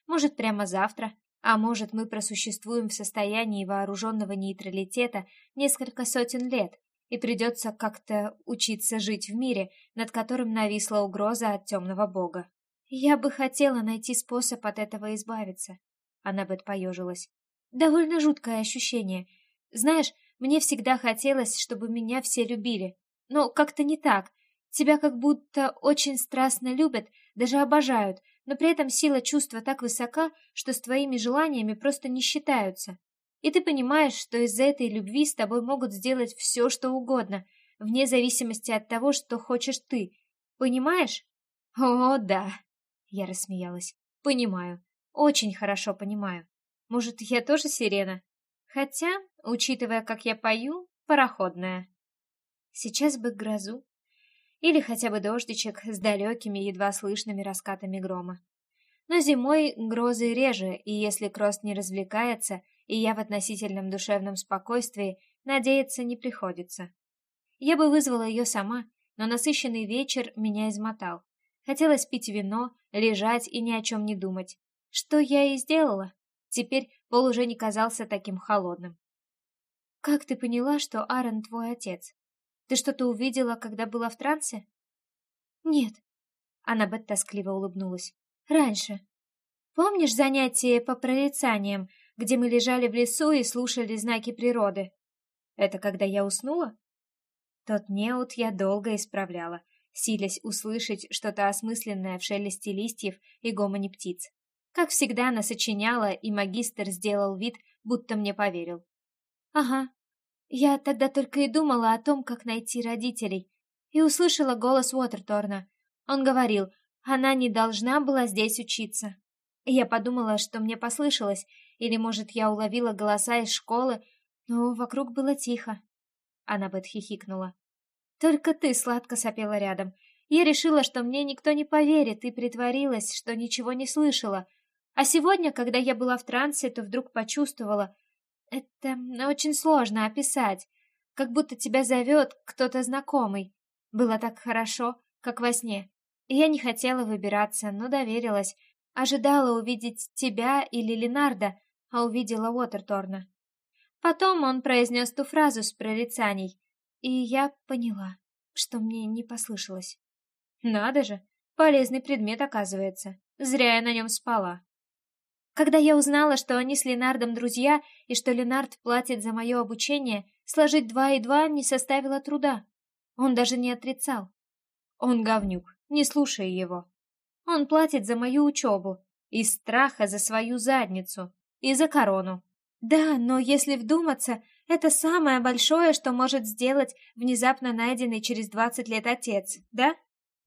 Может, прямо завтра, а может, мы просуществуем в состоянии вооруженного нейтралитета несколько сотен лет, и придется как-то учиться жить в мире, над которым нависла угроза от темного бога. Я бы хотела найти способ от этого избавиться. Аннабет поежилась. Довольно жуткое ощущение. Знаешь, мне всегда хотелось, чтобы меня все любили. Но как-то не так. Тебя как будто очень страстно любят, даже обожают, но при этом сила чувства так высока, что с твоими желаниями просто не считаются. И ты понимаешь, что из-за этой любви с тобой могут сделать все, что угодно, вне зависимости от того, что хочешь ты. Понимаешь? О, да. Я рассмеялась. Понимаю. Очень хорошо понимаю. Может, я тоже сирена? Хотя, учитывая, как я пою, пароходная. Сейчас бы грозу. Или хотя бы дождичек с далекими, едва слышными раскатами грома. Но зимой грозы реже, и если Крост не развлекается, и я в относительном душевном спокойствии, надеяться не приходится. Я бы вызвала ее сама, но насыщенный вечер меня измотал. Хотелось пить вино, лежать и ни о чем не думать. Что я и сделала. Теперь Пол уже не казался таким холодным. «Как ты поняла, что Аарон твой отец? Ты что-то увидела, когда была в трансе?» «Нет». Аннабет тоскливо улыбнулась. «Раньше. Помнишь занятие по прорицаниям, где мы лежали в лесу и слушали знаки природы? Это когда я уснула?» Тот неуд я долго исправляла, силясь услышать что-то осмысленное в шелесте листьев и гомоне птиц. Как всегда, насочиняла, и магистр сделал вид, будто мне поверил. «Ага, я тогда только и думала о том, как найти родителей, и услышала голос Уотерторна. Он говорил, она не должна была здесь учиться. Я подумала, что мне послышалось, или, может, я уловила голоса из школы, но вокруг было тихо. Аннабет хихикнула. Только ты сладко сопела рядом. Я решила, что мне никто не поверит, и притворилась, что ничего не слышала. А сегодня, когда я была в трансе, то вдруг почувствовала... Это очень сложно описать. Как будто тебя зовет кто-то знакомый. Было так хорошо, как во сне. Я не хотела выбираться, но доверилась. Ожидала увидеть тебя или Ленарда, а увидела Уотерторна. Потом он произнес ту фразу с прорицаний, и я поняла, что мне не послышалось. Надо же, полезный предмет оказывается. Зря я на нем спала. Когда я узнала, что они с Ленардом друзья и что Ленард платит за мое обучение, сложить два и два не составило труда. Он даже не отрицал. Он говнюк, не слушай его. Он платит за мою учебу, из страха за свою задницу и за корону. Да, но если вдуматься, это самое большое, что может сделать внезапно найденный через двадцать лет отец, да?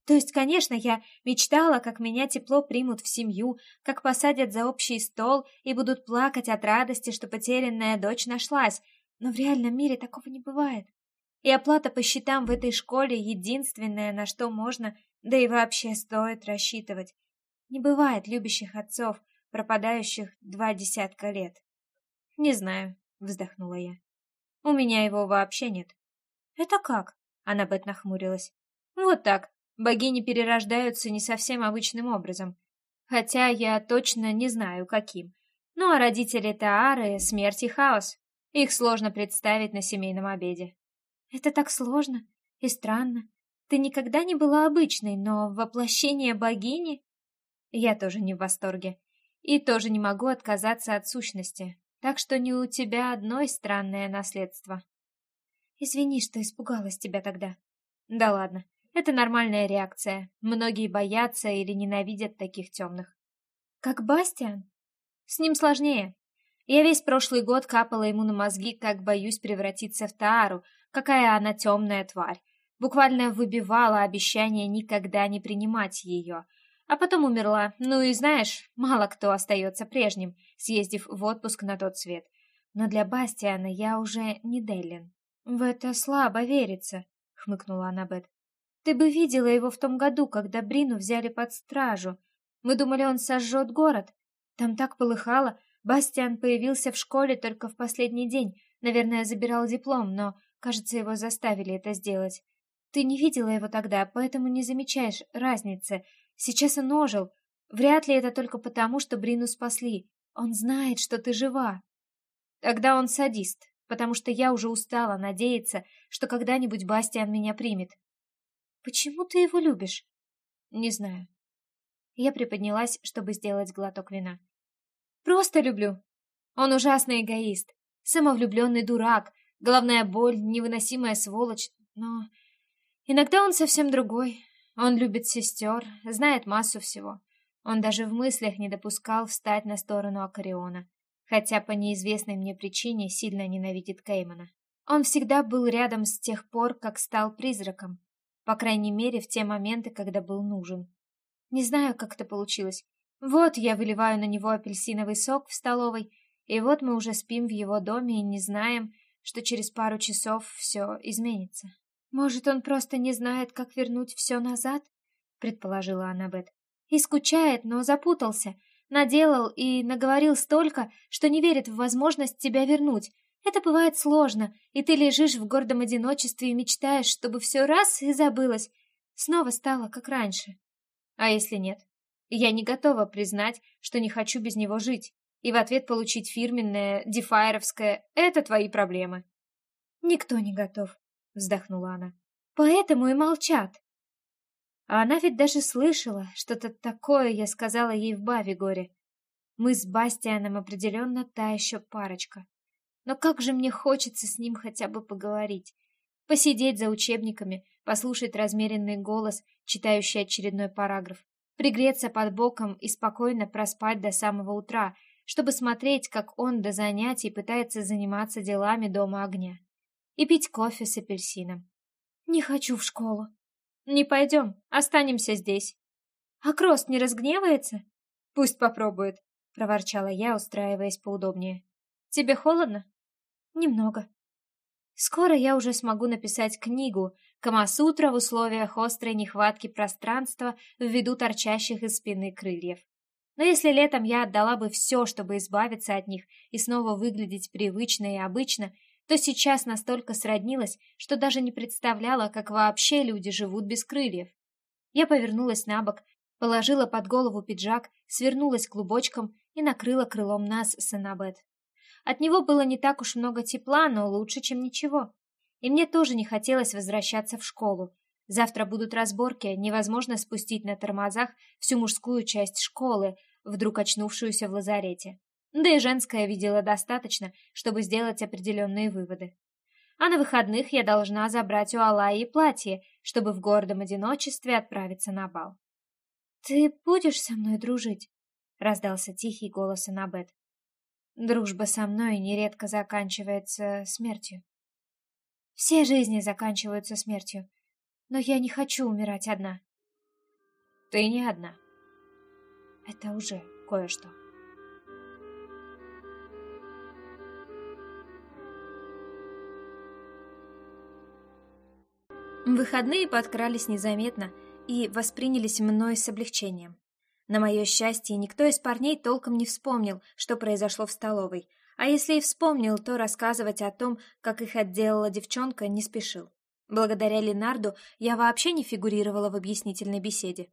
То есть, конечно, я мечтала, как меня тепло примут в семью, как посадят за общий стол и будут плакать от радости, что потерянная дочь нашлась, но в реальном мире такого не бывает. И оплата по счетам в этой школе единственное, на что можно, да и вообще стоит рассчитывать. Не бывает любящих отцов, пропадающих два десятка лет. Не знаю, вздохнула я. У меня его вообще нет. Это как? Она Бет нахмурилась. Вот так. Богини перерождаются не совсем обычным образом. Хотя я точно не знаю, каким. Ну а родители Таары — смерть и хаос. Их сложно представить на семейном обеде. Это так сложно и странно. Ты никогда не была обычной, но воплощение богини... Я тоже не в восторге. И тоже не могу отказаться от сущности. Так что не у тебя одной странное наследство. Извини, что испугалась тебя тогда. Да ладно. Это нормальная реакция. Многие боятся или ненавидят таких темных. Как Бастиан? С ним сложнее. Я весь прошлый год капала ему на мозги, как боюсь превратиться в Таару, какая она темная тварь. Буквально выбивала обещание никогда не принимать ее. А потом умерла. Ну и знаешь, мало кто остается прежним, съездив в отпуск на тот свет. Но для Бастиана я уже не Деллин. В это слабо верится, хмыкнула Аннабет. Ты бы видела его в том году, когда Брину взяли под стражу. Мы думали, он сожжет город. Там так полыхало. Бастиан появился в школе только в последний день. Наверное, забирал диплом, но, кажется, его заставили это сделать. Ты не видела его тогда, поэтому не замечаешь разницы. Сейчас он ожил. Вряд ли это только потому, что Брину спасли. Он знает, что ты жива. Тогда он садист, потому что я уже устала надеяться, что когда-нибудь Бастиан меня примет. Почему ты его любишь? Не знаю. Я приподнялась, чтобы сделать глоток вина. Просто люблю. Он ужасный эгоист, самовлюбленный дурак, головная боль, невыносимая сволочь, но иногда он совсем другой. Он любит сестер, знает массу всего. Он даже в мыслях не допускал встать на сторону Акариона, хотя по неизвестной мне причине сильно ненавидит Кеймана. Он всегда был рядом с тех пор, как стал призраком, по крайней мере, в те моменты, когда был нужен. Не знаю, как это получилось. Вот я выливаю на него апельсиновый сок в столовой, и вот мы уже спим в его доме и не знаем, что через пару часов все изменится. Может, он просто не знает, как вернуть все назад? Предположила Аннабет. И скучает, но запутался. Наделал и наговорил столько, что не верит в возможность тебя вернуть, это бывает сложно, и ты лежишь в гордом одиночестве и мечтаешь, чтобы все раз и забылось. Снова стало, как раньше. А если нет? Я не готова признать, что не хочу без него жить, и в ответ получить фирменное, дефайровское «это твои проблемы». «Никто не готов», — вздохнула она. «Поэтому и молчат». А она ведь даже слышала, что-то такое я сказала ей в Бавигоре. Мы с Бастианом определенно та еще парочка. Но как же мне хочется с ним хотя бы поговорить. Посидеть за учебниками, послушать размеренный голос, читающий очередной параграф, пригреться под боком и спокойно проспать до самого утра, чтобы смотреть, как он до занятий пытается заниматься делами дома огня. И пить кофе с апельсином. Не хочу в школу. Не пойдем, останемся здесь. А Крост не разгневается? Пусть попробует, проворчала я, устраиваясь поудобнее. Тебе холодно? Немного. Скоро я уже смогу написать книгу «Камасутра в условиях острой нехватки пространства ввиду торчащих из спины крыльев». Но если летом я отдала бы все, чтобы избавиться от них и снова выглядеть привычно и обычно, то сейчас настолько сроднилась, что даже не представляла, как вообще люди живут без крыльев. Я повернулась на бок, положила под голову пиджак, свернулась клубочком и накрыла крылом нас с Аннабет. От него было не так уж много тепла, но лучше, чем ничего. И мне тоже не хотелось возвращаться в школу. Завтра будут разборки, невозможно спустить на тормозах всю мужскую часть школы, вдруг очнувшуюся в лазарете. Да и женская видела достаточно, чтобы сделать определенные выводы. А на выходных я должна забрать у Алаи платье, чтобы в гордом одиночестве отправиться на бал. «Ты будешь со мной дружить?» — раздался тихий голос Анабет. «Дружба со мной нередко заканчивается смертью». «Все жизни заканчиваются смертью, но я не хочу умирать одна». «Ты не одна». «Это уже кое-что». Выходные подкрались незаметно и воспринялись мной с облегчением. На мое счастье, никто из парней толком не вспомнил, что произошло в столовой, а если и вспомнил, то рассказывать о том, как их отделала девчонка, не спешил. Благодаря Ленарду я вообще не фигурировала в объяснительной беседе.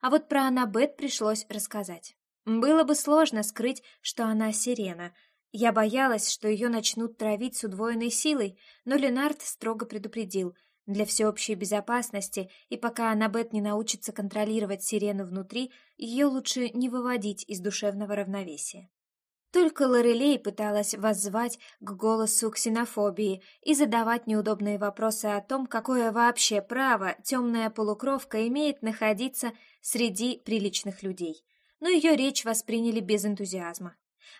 А вот про Аннабет пришлось рассказать. Было бы сложно скрыть, что она сирена. Я боялась, что ее начнут травить с удвоенной силой, но Ленард строго предупредил — для всеобщей безопасности, и пока Аннабет не научится контролировать сирену внутри, ее лучше не выводить из душевного равновесия. Только Лорелей пыталась воззвать к голосу ксенофобии и задавать неудобные вопросы о том, какое вообще право темная полукровка имеет находиться среди приличных людей. Но ее речь восприняли без энтузиазма.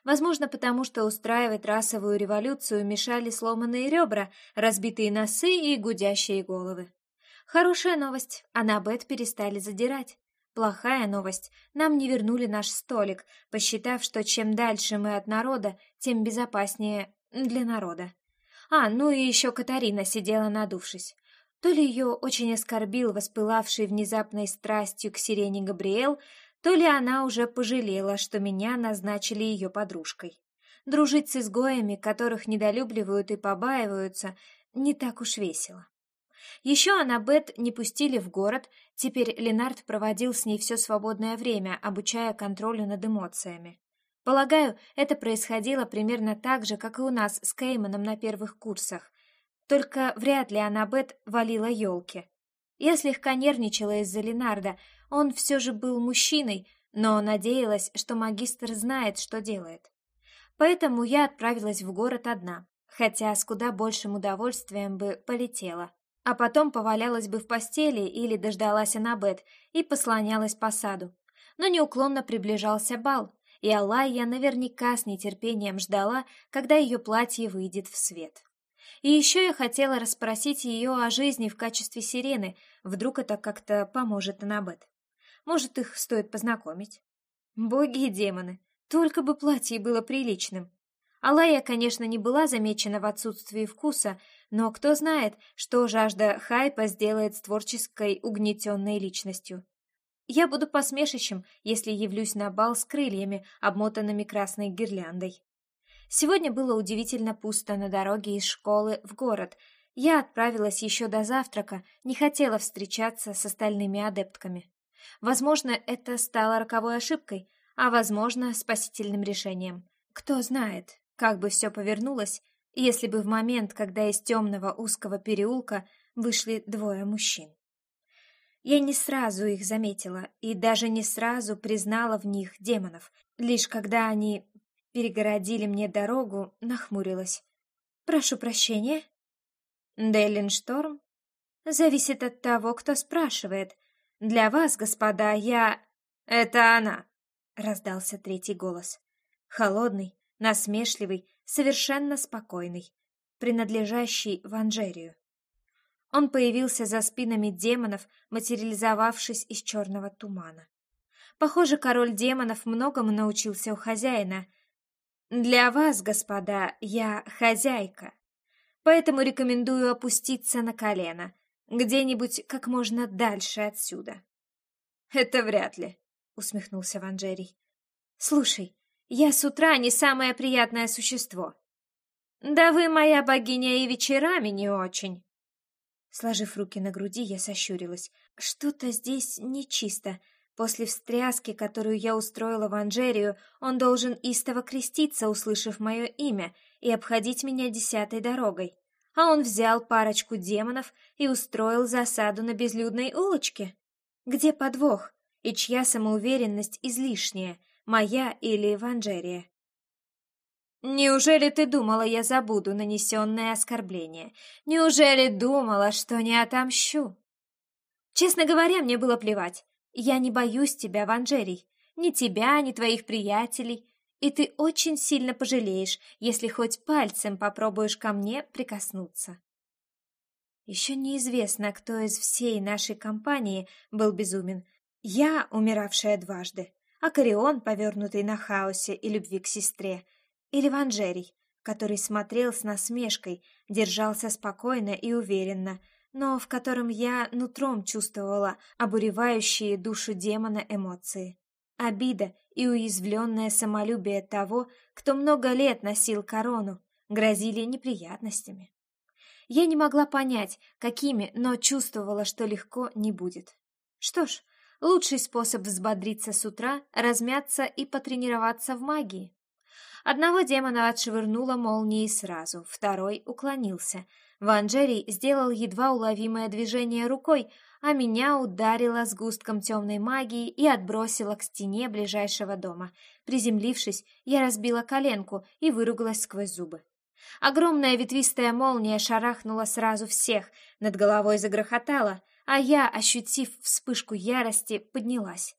Возможно, потому что устраивать расовую революцию мешали сломанные ребра, разбитые носы и гудящие головы. Хорошая новость, а на бет перестали задирать. Плохая новость, нам не вернули наш столик, посчитав, что чем дальше мы от народа, тем безопаснее для народа. А, ну и еще Катарина сидела надувшись. То ли ее очень оскорбил воспылавший внезапной страстью к сирене Габриэл, то ли она уже пожалела, что меня назначили ее подружкой. Дружить с изгоями, которых недолюбливают и побаиваются, не так уж весело. Еще Аннабет не пустили в город, теперь Ленард проводил с ней все свободное время, обучая контролю над эмоциями. Полагаю, это происходило примерно так же, как и у нас с Кейманом на первых курсах. Только вряд ли Аннабет валила елки. Я слегка нервничала из-за Ленарда, он все же был мужчиной, но надеялась, что магистр знает, что делает. Поэтому я отправилась в город одна, хотя с куда большим удовольствием бы полетела. А потом повалялась бы в постели или дождалась Анабет и послонялась по саду. Но неуклонно приближался бал, и Алайя наверняка с нетерпением ждала, когда ее платье выйдет в свет. И еще я хотела расспросить ее о жизни в качестве сирены, вдруг это как-то поможет Анабет. Может, их стоит познакомить. Боги и демоны, только бы платье было приличным. Алая, конечно, не была замечена в отсутствии вкуса, но кто знает, что жажда хайпа сделает с творческой угнетенной личностью. Я буду посмешищем, если явлюсь на бал с крыльями, обмотанными красной гирляндой. Сегодня было удивительно пусто на дороге из школы в город. Я отправилась еще до завтрака, не хотела встречаться с остальными адептками. Возможно, это стало роковой ошибкой, а возможно, спасительным решением. Кто знает, как бы все повернулось, если бы в момент, когда из темного узкого переулка вышли двое мужчин. Я не сразу их заметила и даже не сразу признала в них демонов. Лишь когда они перегородили мне дорогу, нахмурилась. «Прошу прощения». «Деллин Шторм?» «Зависит от того, кто спрашивает. Для вас, господа, я...» «Это она!» — раздался третий голос. Холодный, насмешливый, совершенно спокойный, принадлежащий Ванжерию. Он появился за спинами демонов, материализовавшись из черного тумана. Похоже, король демонов многому научился у хозяина. «Для вас, господа, я хозяйка, поэтому рекомендую опуститься на колено, где-нибудь как можно дальше отсюда. Это вряд ли, усмехнулся Ванжерий. Слушай, я с утра не самое приятное существо. Да вы моя богиня и вечерами не очень. Сложив руки на груди, я сощурилась. Что-то здесь нечисто. После встряски, которую я устроила в Анжерию, он должен истово креститься, услышав мое имя, и обходить меня десятой дорогой. А он взял парочку демонов и устроил засаду на безлюдной улочке? Где подвох? И чья самоуверенность излишняя, моя или Ванжерия? Неужели ты думала, я забуду нанесенное оскорбление? Неужели думала, что не отомщу? Честно говоря, мне было плевать. Я не боюсь тебя, Ванжерий. Ни тебя, ни твоих приятелей и ты очень сильно пожалеешь, если хоть пальцем попробуешь ко мне прикоснуться. Еще неизвестно, кто из всей нашей компании был безумен. Я, умиравшая дважды, а Корион, повернутый на хаосе и любви к сестре, или Ванжерий, который смотрел с насмешкой, держался спокойно и уверенно, но в котором я нутром чувствовала обуревающие душу демона эмоции. Обида и уязвленное самолюбие того, кто много лет носил корону, грозили неприятностями. Я не могла понять, какими, но чувствовала, что легко не будет. Что ж, лучший способ взбодриться с утра — размяться и потренироваться в магии. Одного демона отшвырнула молнией сразу, второй уклонился. Ванжерий сделал едва уловимое движение рукой, а меня ударило сгустком темной магии и отбросило к стене ближайшего дома. Приземлившись, я разбила коленку и выругалась сквозь зубы. Огромная ветвистая молния шарахнула сразу всех, над головой загрохотала, а я, ощутив вспышку ярости, поднялась.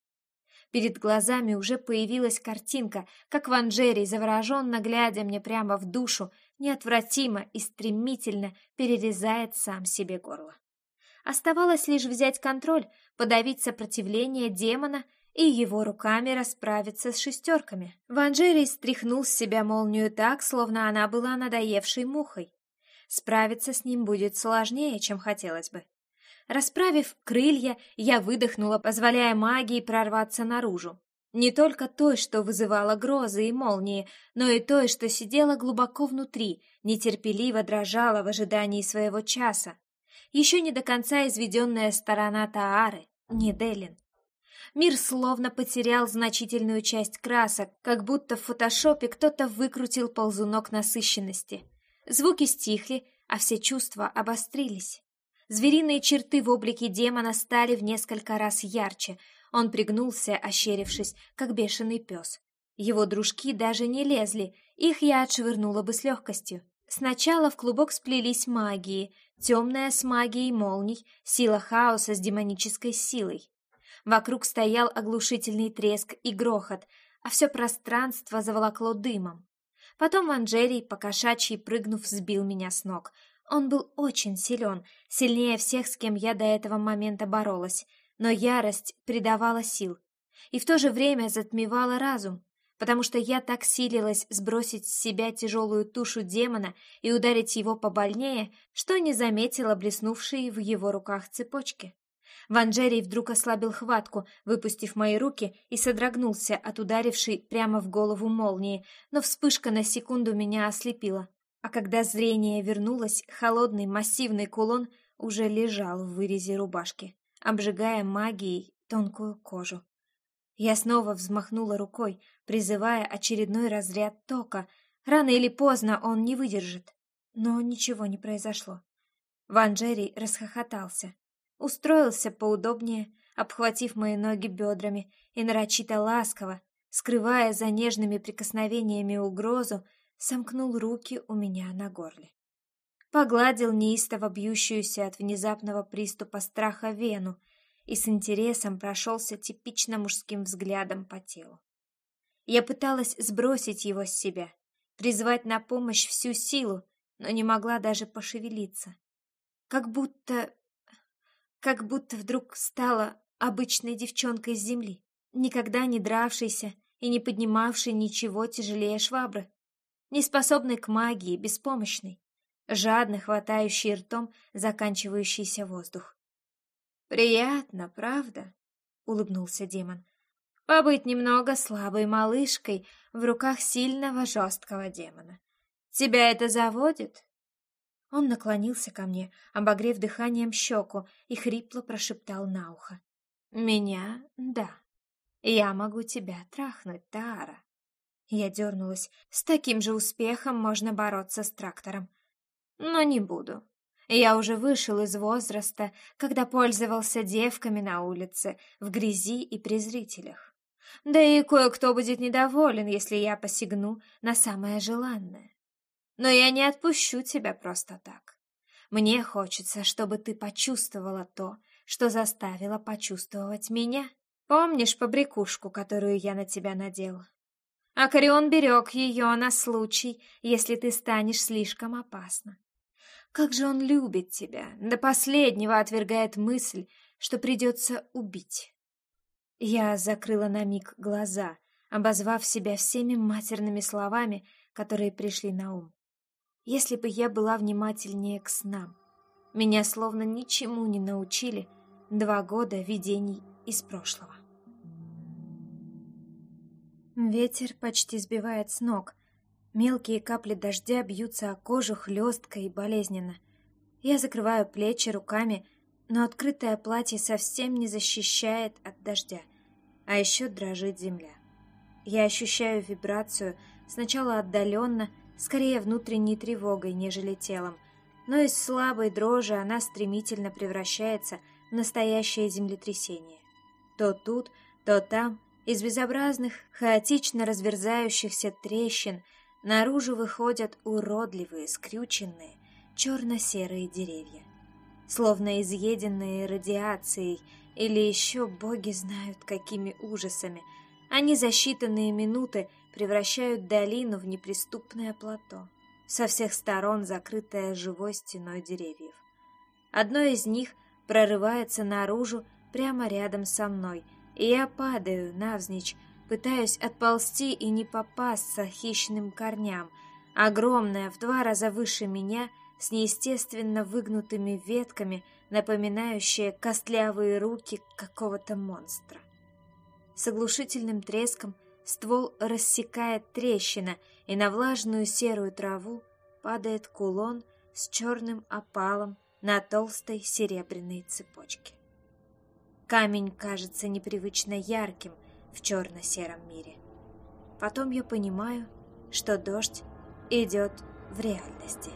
Перед глазами уже появилась картинка, как Ванжерий, завороженно глядя мне прямо в душу, неотвратимо и стремительно перерезает сам себе горло. Оставалось лишь взять контроль, подавить сопротивление демона и его руками расправиться с шестерками. Ванжерий стряхнул с себя молнию так, словно она была надоевшей мухой. Справиться с ним будет сложнее, чем хотелось бы. Расправив крылья, я выдохнула, позволяя магии прорваться наружу. Не только той, что вызывала грозы и молнии, но и той, что сидела глубоко внутри, нетерпеливо дрожала в ожидании своего часа, еще не до конца изведенная сторона Таары, не Делин. Мир словно потерял значительную часть красок, как будто в фотошопе кто-то выкрутил ползунок насыщенности. Звуки стихли, а все чувства обострились. Звериные черты в облике демона стали в несколько раз ярче. Он пригнулся, ощерившись, как бешеный пес. Его дружки даже не лезли, их я отшвырнула бы с легкостью. Сначала в клубок сплелись магии, темная с магией молний, сила хаоса с демонической силой. Вокруг стоял оглушительный треск и грохот, а все пространство заволокло дымом. Потом Анжерий, покошачьи прыгнув, сбил меня с ног. Он был очень силен, сильнее всех, с кем я до этого момента боролась, но ярость придавала сил и в то же время затмевала разум потому что я так силилась сбросить с себя тяжелую тушу демона и ударить его побольнее, что не заметила блеснувшие в его руках цепочки. Ванжерий вдруг ослабил хватку, выпустив мои руки, и содрогнулся от ударившей прямо в голову молнии, но вспышка на секунду меня ослепила. А когда зрение вернулось, холодный массивный кулон уже лежал в вырезе рубашки, обжигая магией тонкую кожу. Я снова взмахнула рукой, призывая очередной разряд тока. Рано или поздно он не выдержит. Но ничего не произошло. Ван Джерри расхохотался. Устроился поудобнее, обхватив мои ноги бедрами и нарочито ласково, скрывая за нежными прикосновениями угрозу, сомкнул руки у меня на горле. Погладил неистово бьющуюся от внезапного приступа страха вену, и с интересом прошелся типично мужским взглядом по телу. Я пыталась сбросить его с себя, призвать на помощь всю силу, но не могла даже пошевелиться. Как будто... как будто вдруг стала обычной девчонкой с земли, никогда не дравшейся и не поднимавшей ничего тяжелее швабры, неспособной к магии, беспомощной, жадно хватающей ртом заканчивающийся воздух. «Приятно, правда?» — улыбнулся демон. «Побыть немного слабой малышкой в руках сильного жесткого демона. Тебя это заводит?» Он наклонился ко мне, обогрев дыханием щеку, и хрипло прошептал на ухо. «Меня — да. Я могу тебя трахнуть, Тара». Я дернулась. С таким же успехом можно бороться с трактором. но не буду. Я уже вышел из возраста, когда пользовался девками на улице, в грязи и презрителях. Да и кое-кто будет недоволен, если я посягну на самое желанное. Но я не отпущу тебя просто так. Мне хочется, чтобы ты почувствовала то, что заставила почувствовать меня. Помнишь побрякушку, которую я на тебя надела? Акарион берег ее на случай, если ты станешь слишком опасна. Как же он любит тебя, до последнего отвергает мысль, что придется убить. Я закрыла на миг глаза, обозвав себя всеми матерными словами, которые пришли на ум. Если бы я была внимательнее к снам. Меня словно ничему не научили два года видений из прошлого. Ветер почти сбивает с ног. Мелкие капли дождя бьются о кожу хлестко и болезненно. Я закрываю плечи руками, но открытое платье совсем не защищает от дождя, а еще дрожит земля. Я ощущаю вибрацию, сначала отдаленно, скорее внутренней тревогой, нежели телом, но из слабой дрожи она стремительно превращается в настоящее землетрясение. То тут, то там, из безобразных, хаотично разверзающихся трещин наружу выходят уродливые, скрюченные, черно-серые деревья, словно изъеденные радиацией или еще боги знают какими ужасами. Они за считанные минуты превращают долину в неприступное плато, со всех сторон закрытое живой стеной деревьев. Одно из них прорывается наружу прямо рядом со мной, и я падаю навзничь, пытаюсь отползти и не попасться хищным корням. Огромное, в два раза выше меня, с неестественно выгнутыми ветками, напоминающее костлявые руки какого-то монстра. С оглушительным треском Ствол рассекает трещина, и на влажную серую траву падает кулон с черным опалом на толстой серебряной цепочке. Камень кажется непривычно ярким в черно-сером мире. Потом я понимаю, что дождь идет в реальности.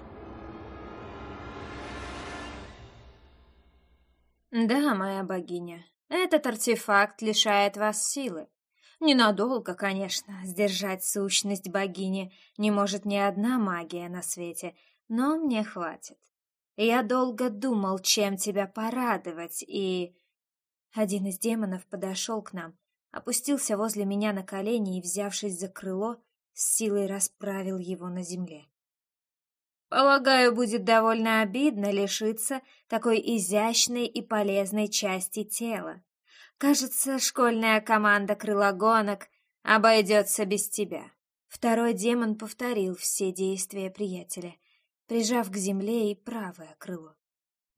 Да, моя богиня, этот артефакт лишает вас силы. Ненадолго, конечно, сдержать сущность богини не может ни одна магия на свете, но мне хватит. Я долго думал, чем тебя порадовать, и... Один из демонов подошел к нам, опустился возле меня на колени и, взявшись за крыло, с силой расправил его на земле. Полагаю, будет довольно обидно лишиться такой изящной и полезной части тела. Кажется, школьная команда крылогонок обойдется без тебя. Второй демон повторил все действия приятеля, прижав к земле и правое крыло.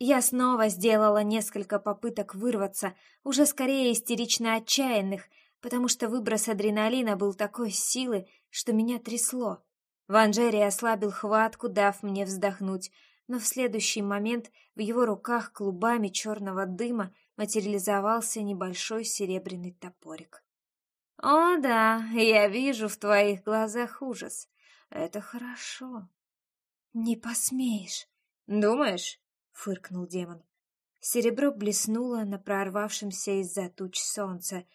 Я снова сделала несколько попыток вырваться, уже скорее истерично отчаянных, потому что выброс адреналина был такой силы, что меня трясло. Ванжери ослабил хватку, дав мне вздохнуть, но в следующий момент в его руках клубами черного дыма материализовался небольшой серебряный топорик. «О да, я вижу в твоих глазах ужас. Это хорошо». «Не посмеешь». «Думаешь?» — фыркнул демон. Серебро блеснуло на прорвавшемся из-за туч солнца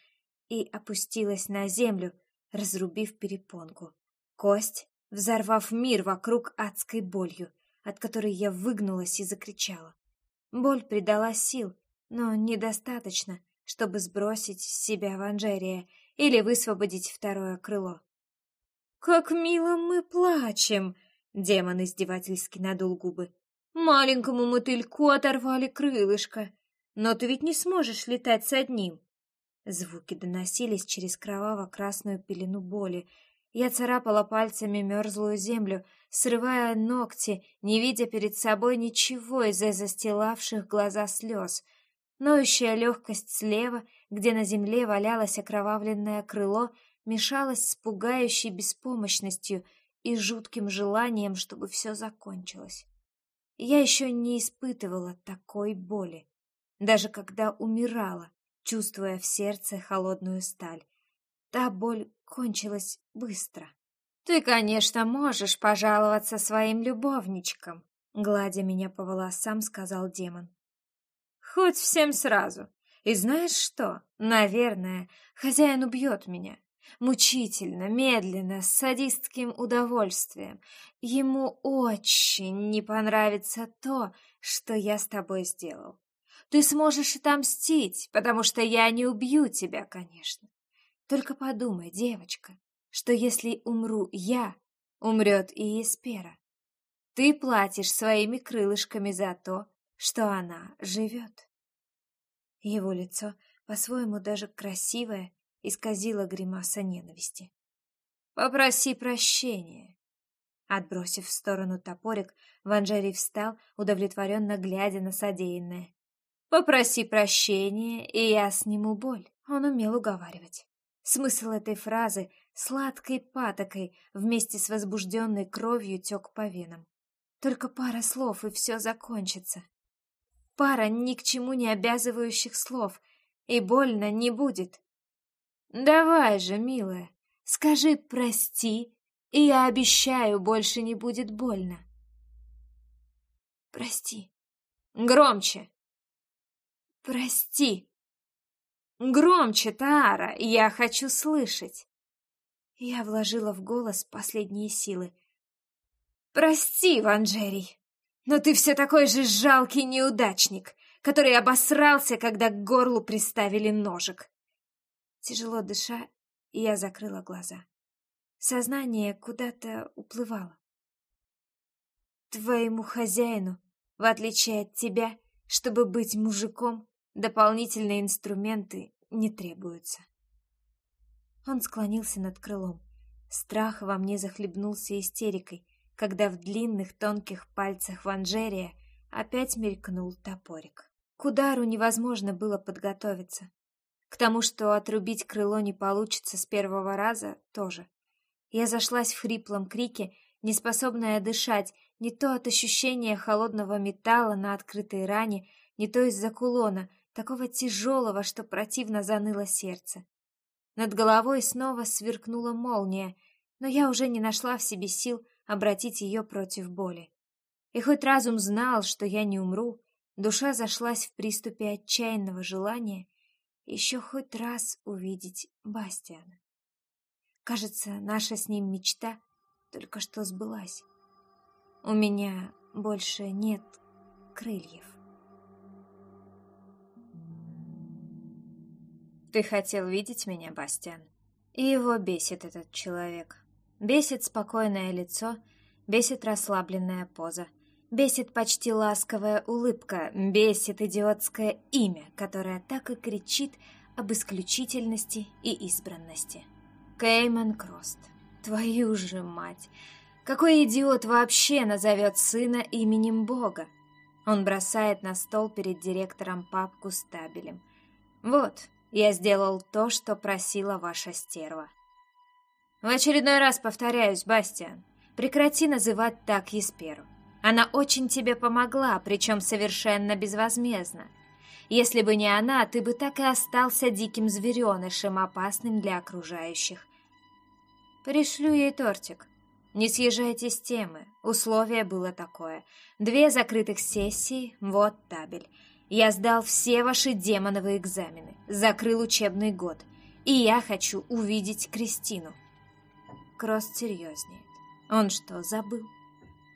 и опустилось на землю, разрубив перепонку. Кость, взорвав мир вокруг адской болью, от которой я выгнулась и закричала. Боль придала сил, но недостаточно, чтобы сбросить с себя Ванжерия или высвободить второе крыло. «Как мило мы плачем!» — демон издевательски надул губы. «Маленькому мотыльку оторвали крылышко, но ты ведь не сможешь летать с одним!» Звуки доносились через кроваво-красную пелену боли. Я царапала пальцами мерзлую землю, срывая ногти, не видя перед собой ничего из-за застилавших глаза слез — Ноющая легкость слева, где на земле валялось окровавленное крыло, мешалась с пугающей беспомощностью и жутким желанием, чтобы все закончилось. Я еще не испытывала такой боли, даже когда умирала, чувствуя в сердце холодную сталь. Та боль кончилась быстро. Ты, конечно, можешь пожаловаться своим любовничкам, Гладя меня по волосам, сказал демон. Хоть всем сразу. И знаешь что? Наверное, хозяин убьет меня. Мучительно, медленно, с садистским удовольствием. Ему очень не понравится то, что я с тобой сделал. Ты сможешь отомстить, потому что я не убью тебя, конечно. Только подумай, девочка, что если умру я, умрет и Еспера. Ты платишь своими крылышками за то, что она живет. Его лицо, по-своему даже красивое, исказило гримаса ненависти. «Попроси прощения». Отбросив в сторону топорик, Ванжари встал, удовлетворенно глядя на содеянное. «Попроси прощения, и я сниму боль». Он умел уговаривать. Смысл этой фразы сладкой патокой вместе с возбужденной кровью тек по венам. Только пара слов, и все закончится. Пара ни к чему не обязывающих слов, и больно не будет. Давай же, милая, скажи «прости», и я обещаю, больше не будет больно. Прости. Громче. Прости. Громче, Тара, я хочу слышать. Я вложила в голос последние силы. Прости, Ванжерий, но ты все такой же жалкий неудачник, который обосрался, когда к горлу приставили ножик. Тяжело дыша, я закрыла глаза. Сознание куда-то уплывало. Твоему хозяину, в отличие от тебя, чтобы быть мужиком, дополнительные инструменты не требуются. Он склонился над крылом. Страх во мне захлебнулся истерикой, когда в длинных тонких пальцах Ванжерия опять мелькнул топорик. К удару невозможно было подготовиться. К тому, что отрубить крыло не получится с первого раза, тоже. Я зашлась в хриплом крике, неспособная дышать, не то от ощущения холодного металла на открытой ране, не то из-за кулона, такого тяжелого, что противно заныло сердце. Над головой снова сверкнула молния, но я уже не нашла в себе сил обратить ее против боли. И хоть разум знал, что я не умру, душа зашлась в приступе отчаянного желания еще хоть раз увидеть Бастиана. Кажется, наша с ним мечта только что сбылась. У меня больше нет крыльев. Ты хотел видеть меня, Бастиан? И его бесит этот человек. Бесит спокойное лицо, бесит расслабленная поза, бесит почти ласковая улыбка, бесит идиотское имя, которое так и кричит об исключительности и избранности. Кейман Крост. Твою же мать! Какой идиот вообще назовет сына именем Бога? Он бросает на стол перед директором папку с табелем. Вот, я сделал то, что просила ваша стерва. В очередной раз повторяюсь, Бастиан, прекрати называть так Есперу. Она очень тебе помогла, причем совершенно безвозмездно. Если бы не она, ты бы так и остался диким зверенышем, опасным для окружающих. Пришлю ей тортик. Не съезжайте с темы. Условие было такое. Две закрытых сессии, вот табель. Я сдал все ваши демоновые экзамены, закрыл учебный год. И я хочу увидеть Кристину. Крост серьезнеет. Он что, забыл?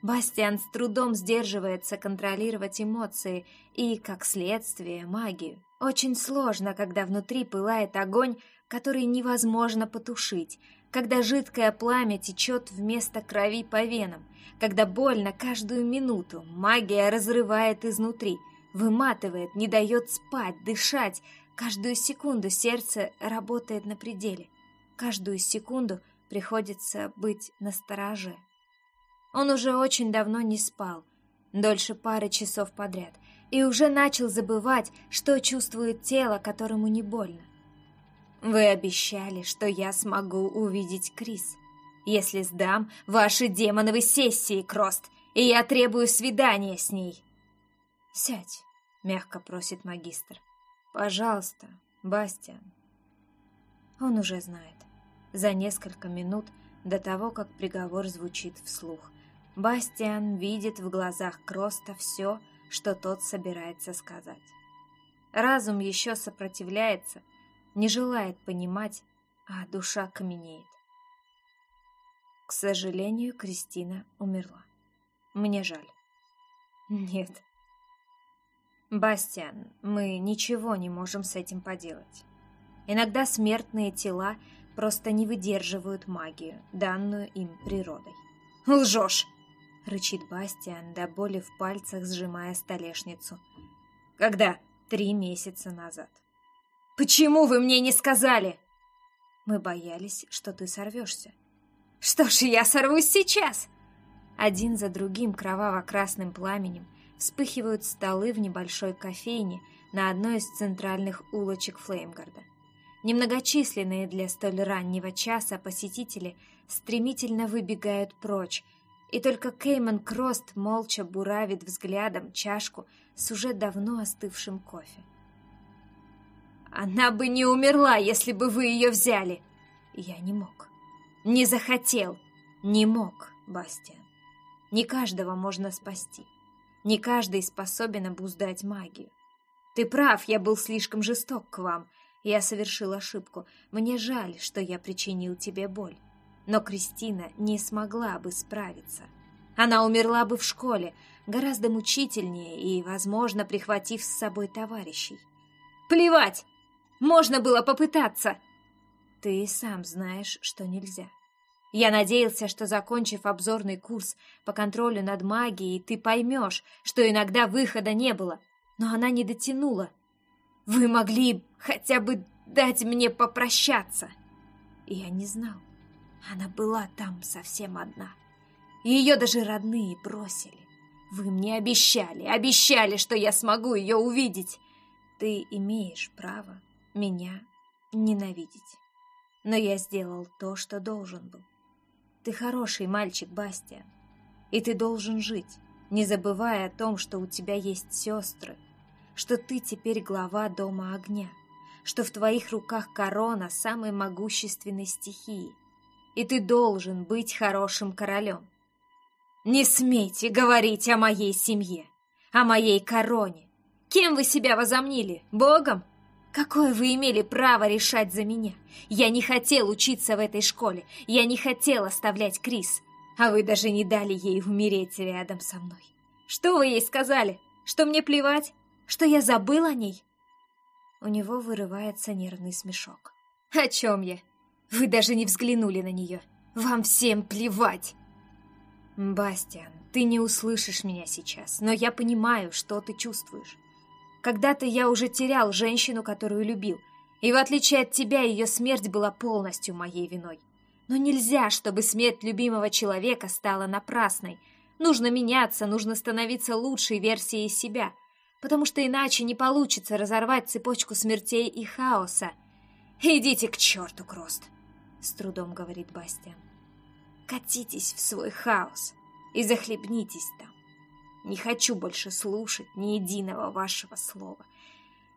Бастиан с трудом сдерживается контролировать эмоции и, как следствие, магию. Очень сложно, когда внутри пылает огонь, который невозможно потушить, когда жидкое пламя течет вместо крови по венам, когда больно каждую минуту, магия разрывает изнутри, выматывает, не дает спать, дышать, каждую секунду сердце работает на пределе, каждую секунду – приходится быть настороже. Он уже очень давно не спал, дольше пары часов подряд, и уже начал забывать, что чувствует тело, которому не больно. Вы обещали, что я смогу увидеть Крис, если сдам ваши демоновые сессии, Крост, и я требую свидания с ней. Сядь, мягко просит магистр. Пожалуйста, Бастиан. Он уже знает за несколько минут до того, как приговор звучит вслух. Бастиан видит в глазах Кроста все, что тот собирается сказать. Разум еще сопротивляется, не желает понимать, а душа каменеет. К сожалению, Кристина умерла. Мне жаль. Нет. Бастиан, мы ничего не можем с этим поделать. Иногда смертные тела просто не выдерживают магию, данную им природой. «Лжешь!» — рычит Бастиан, до боли в пальцах сжимая столешницу. «Когда?» «Три месяца назад». «Почему вы мне не сказали?» «Мы боялись, что ты сорвешься». «Что ж, я сорвусь сейчас!» Один за другим кроваво-красным пламенем вспыхивают столы в небольшой кофейне на одной из центральных улочек Флеймгарда. Немногочисленные для столь раннего часа посетители стремительно выбегают прочь, и только Кейман Крост молча буравит взглядом чашку с уже давно остывшим кофе. «Она бы не умерла, если бы вы ее взяли!» Я не мог. Не захотел. Не мог, Бастиан. Не каждого можно спасти. Не каждый способен обуздать магию. Ты прав, я был слишком жесток к вам. Я совершил ошибку. Мне жаль, что я причинил тебе боль. Но Кристина не смогла бы справиться. Она умерла бы в школе, гораздо мучительнее и, возможно, прихватив с собой товарищей. Плевать! Можно было попытаться! Ты сам знаешь, что нельзя. Я надеялся, что, закончив обзорный курс по контролю над магией, ты поймешь, что иногда выхода не было, но она не дотянула. Вы могли хотя бы дать мне попрощаться. Я не знал. Она была там совсем одна. Ее даже родные бросили. Вы мне обещали, обещали, что я смогу ее увидеть. Ты имеешь право меня ненавидеть. Но я сделал то, что должен был. Ты хороший мальчик, Бастиан. И ты должен жить, не забывая о том, что у тебя есть сестры, что ты теперь глава Дома Огня, что в твоих руках корона самой могущественной стихии, и ты должен быть хорошим королем. Не смейте говорить о моей семье, о моей короне. Кем вы себя возомнили? Богом? Какое вы имели право решать за меня? Я не хотел учиться в этой школе. Я не хотел оставлять Крис. А вы даже не дали ей умереть рядом со мной. Что вы ей сказали? Что мне плевать? Что я забыл о ней? У него вырывается нервный смешок. О чем я? Вы даже не взглянули на нее. Вам всем плевать. Бастиан, ты не услышишь меня сейчас, но я понимаю, что ты чувствуешь. Когда-то я уже терял женщину, которую любил, и в отличие от тебя, ее смерть была полностью моей виной. Но нельзя, чтобы смерть любимого человека стала напрасной. Нужно меняться, нужно становиться лучшей версией себя, потому что иначе не получится разорвать цепочку смертей и хаоса. «Идите к черту, Крост!» — с трудом говорит Бастиан. «Катитесь в свой хаос и захлебнитесь там. Не хочу больше слушать ни единого вашего слова.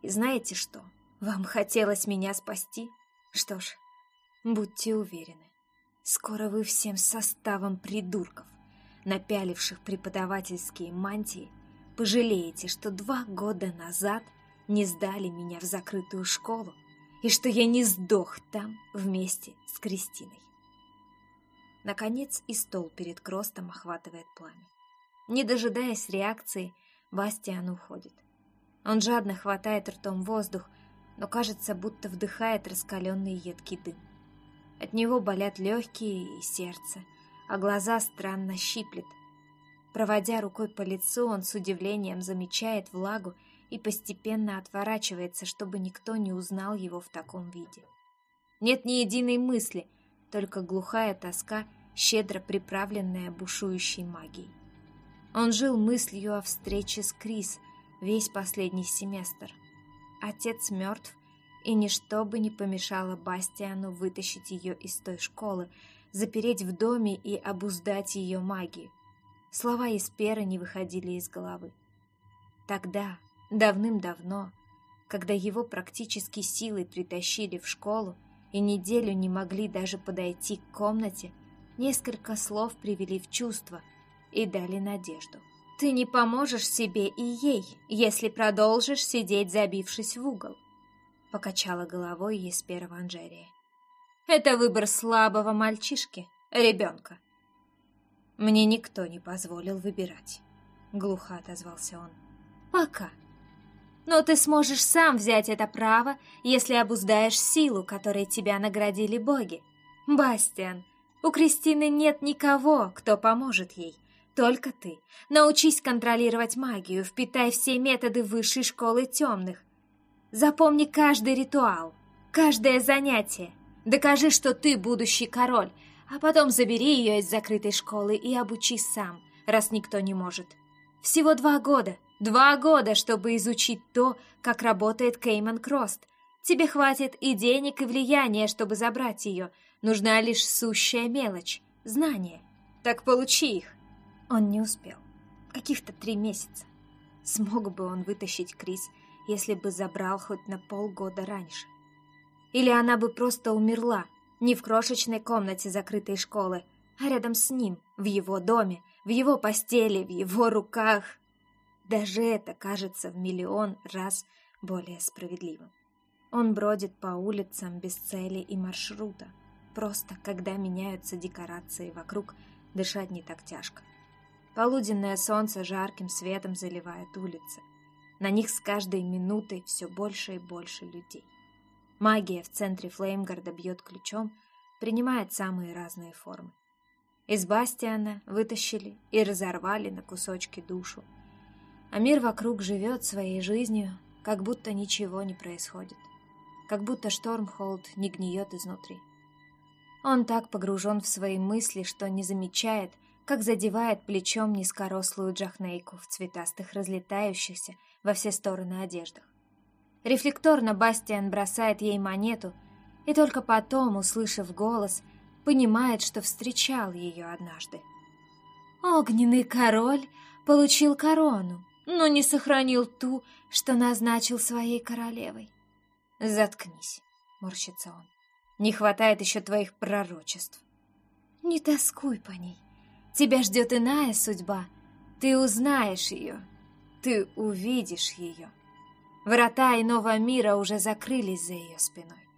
И знаете что? Вам хотелось меня спасти? Что ж, будьте уверены, скоро вы всем составом придурков, напяливших преподавательские мантии, пожалеете, что два года назад не сдали меня в закрытую школу и что я не сдох там вместе с Кристиной. Наконец и стол перед Кростом охватывает пламя. Не дожидаясь реакции, Бастиан уходит. Он жадно хватает ртом воздух, но кажется, будто вдыхает раскаленный едкий дым. От него болят легкие и сердце, а глаза странно щиплет. Проводя рукой по лицу, он с удивлением замечает влагу и постепенно отворачивается, чтобы никто не узнал его в таком виде. Нет ни единой мысли, только глухая тоска, щедро приправленная бушующей магией. Он жил мыслью о встрече с Крис весь последний семестр. Отец мертв, и ничто бы не помешало Бастиану вытащить ее из той школы, запереть в доме и обуздать ее магию. Слова из пера не выходили из головы. Тогда, давным-давно, когда его практически силой притащили в школу и неделю не могли даже подойти к комнате, несколько слов привели в чувство — и дали надежду. Ты не поможешь себе и ей, если продолжишь сидеть, забившись в угол, покачала головой Еспера Ванжерия. Это выбор слабого мальчишки, ребенка. Мне никто не позволил выбирать, глухо отозвался он. Пока. Но ты сможешь сам взять это право, если обуздаешь силу, которой тебя наградили боги. Бастиан, у Кристины нет никого, кто поможет ей. Только ты. Научись контролировать магию, впитай все методы высшей школы темных. Запомни каждый ритуал, каждое занятие. Докажи, что ты будущий король, а потом забери ее из закрытой школы и обучи сам, раз никто не может. Всего два года, два года, чтобы изучить то, как работает Кейман Крост. Тебе хватит и денег, и влияния, чтобы забрать ее. Нужна лишь сущая мелочь — знания. Так получи их. Он не успел. Каких-то три месяца. Смог бы он вытащить Крис, если бы забрал хоть на полгода раньше. Или она бы просто умерла, не в крошечной комнате закрытой школы, а рядом с ним, в его доме, в его постели, в его руках. Даже это кажется в миллион раз более справедливым. Он бродит по улицам без цели и маршрута. Просто, когда меняются декорации вокруг, дышать не так тяжко. Полуденное солнце жарким светом заливает улицы. На них с каждой минутой все больше и больше людей. Магия в центре Флеймгарда бьет ключом, принимает самые разные формы. Из Бастиана вытащили и разорвали на кусочки душу. А мир вокруг живет своей жизнью, как будто ничего не происходит. Как будто Штормхолд не гниет изнутри. Он так погружен в свои мысли, что не замечает, как задевает плечом низкорослую Джахнейку в цветастых разлетающихся во все стороны одеждах. Рефлекторно Бастиан бросает ей монету, и только потом, услышав голос, понимает, что встречал ее однажды. Огненный король получил корону, но не сохранил ту, что назначил своей королевой. «Заткнись», — морщится он. «Не хватает еще твоих пророчеств». «Не тоскуй по ней. Тебя ждет иная судьба. Ты узнаешь ее. Ты увидишь ее. Врата иного мира уже закрылись за ее спиной.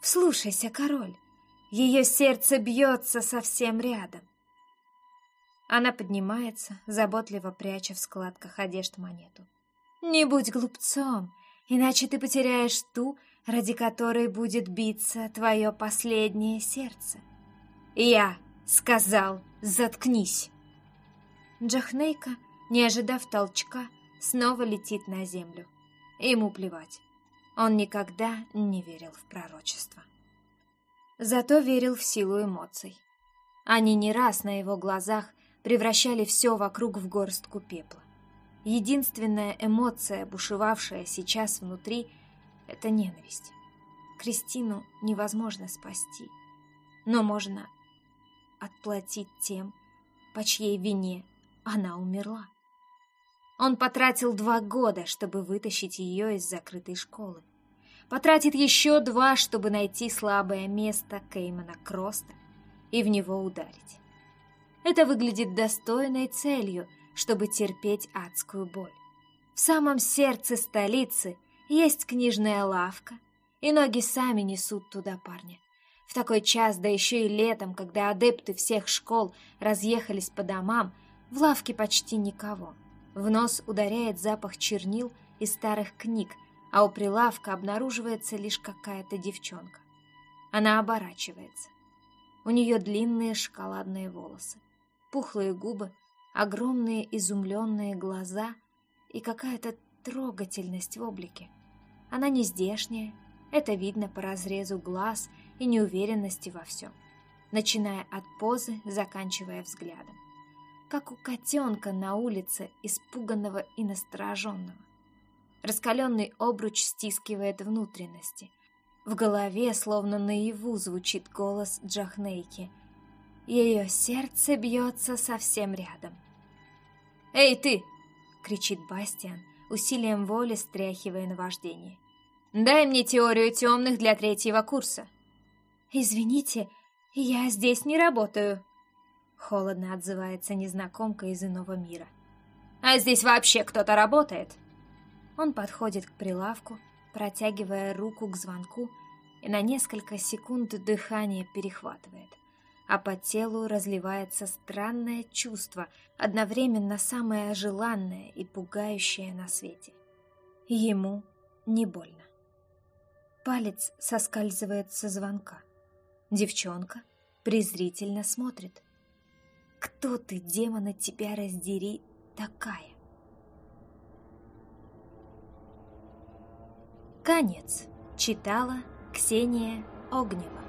Вслушайся, король. Ее сердце бьется совсем рядом. Она поднимается, заботливо пряча в складках одежд монету. Не будь глупцом, иначе ты потеряешь ту, ради которой будет биться твое последнее сердце. Я сказал «Заткнись!» Джахнейка, не ожидав толчка, снова летит на землю. Ему плевать. Он никогда не верил в пророчество. Зато верил в силу эмоций. Они не раз на его глазах превращали все вокруг в горстку пепла. Единственная эмоция, бушевавшая сейчас внутри, — это ненависть. Кристину невозможно спасти, но можно отплатить тем, по чьей вине она умерла. Он потратил два года, чтобы вытащить ее из закрытой школы. Потратит еще два, чтобы найти слабое место Кеймана Кроста и в него ударить. Это выглядит достойной целью, чтобы терпеть адскую боль. В самом сердце столицы есть книжная лавка, и ноги сами несут туда парня. В такой час, да еще и летом, когда адепты всех школ разъехались по домам, в лавке почти никого. В нос ударяет запах чернил и старых книг, а у прилавка обнаруживается лишь какая-то девчонка. Она оборачивается. У нее длинные шоколадные волосы, пухлые губы, огромные изумленные глаза и какая-то трогательность в облике. Она не здешняя, это видно по разрезу глаз и неуверенности во всем, начиная от позы, заканчивая взглядом. Как у котенка на улице, испуганного и настороженного. Раскаленный обруч стискивает внутренности. В голове, словно наяву, звучит голос Джахнейки. Ее сердце бьется совсем рядом. «Эй, ты!» — кричит Бастиан, усилием воли стряхивая наваждение. «Дай мне теорию темных для третьего курса!» «Извините, я здесь не работаю», — Холодно отзывается незнакомка из иного мира. «А здесь вообще кто-то работает?» Он подходит к прилавку, протягивая руку к звонку, и на несколько секунд дыхание перехватывает, а по телу разливается странное чувство, одновременно самое желанное и пугающее на свете. Ему не больно. Палец соскальзывает со звонка. Девчонка презрительно смотрит. «Кто ты, демона, тебя раздери, такая?» Конец. Читала Ксения Огнева.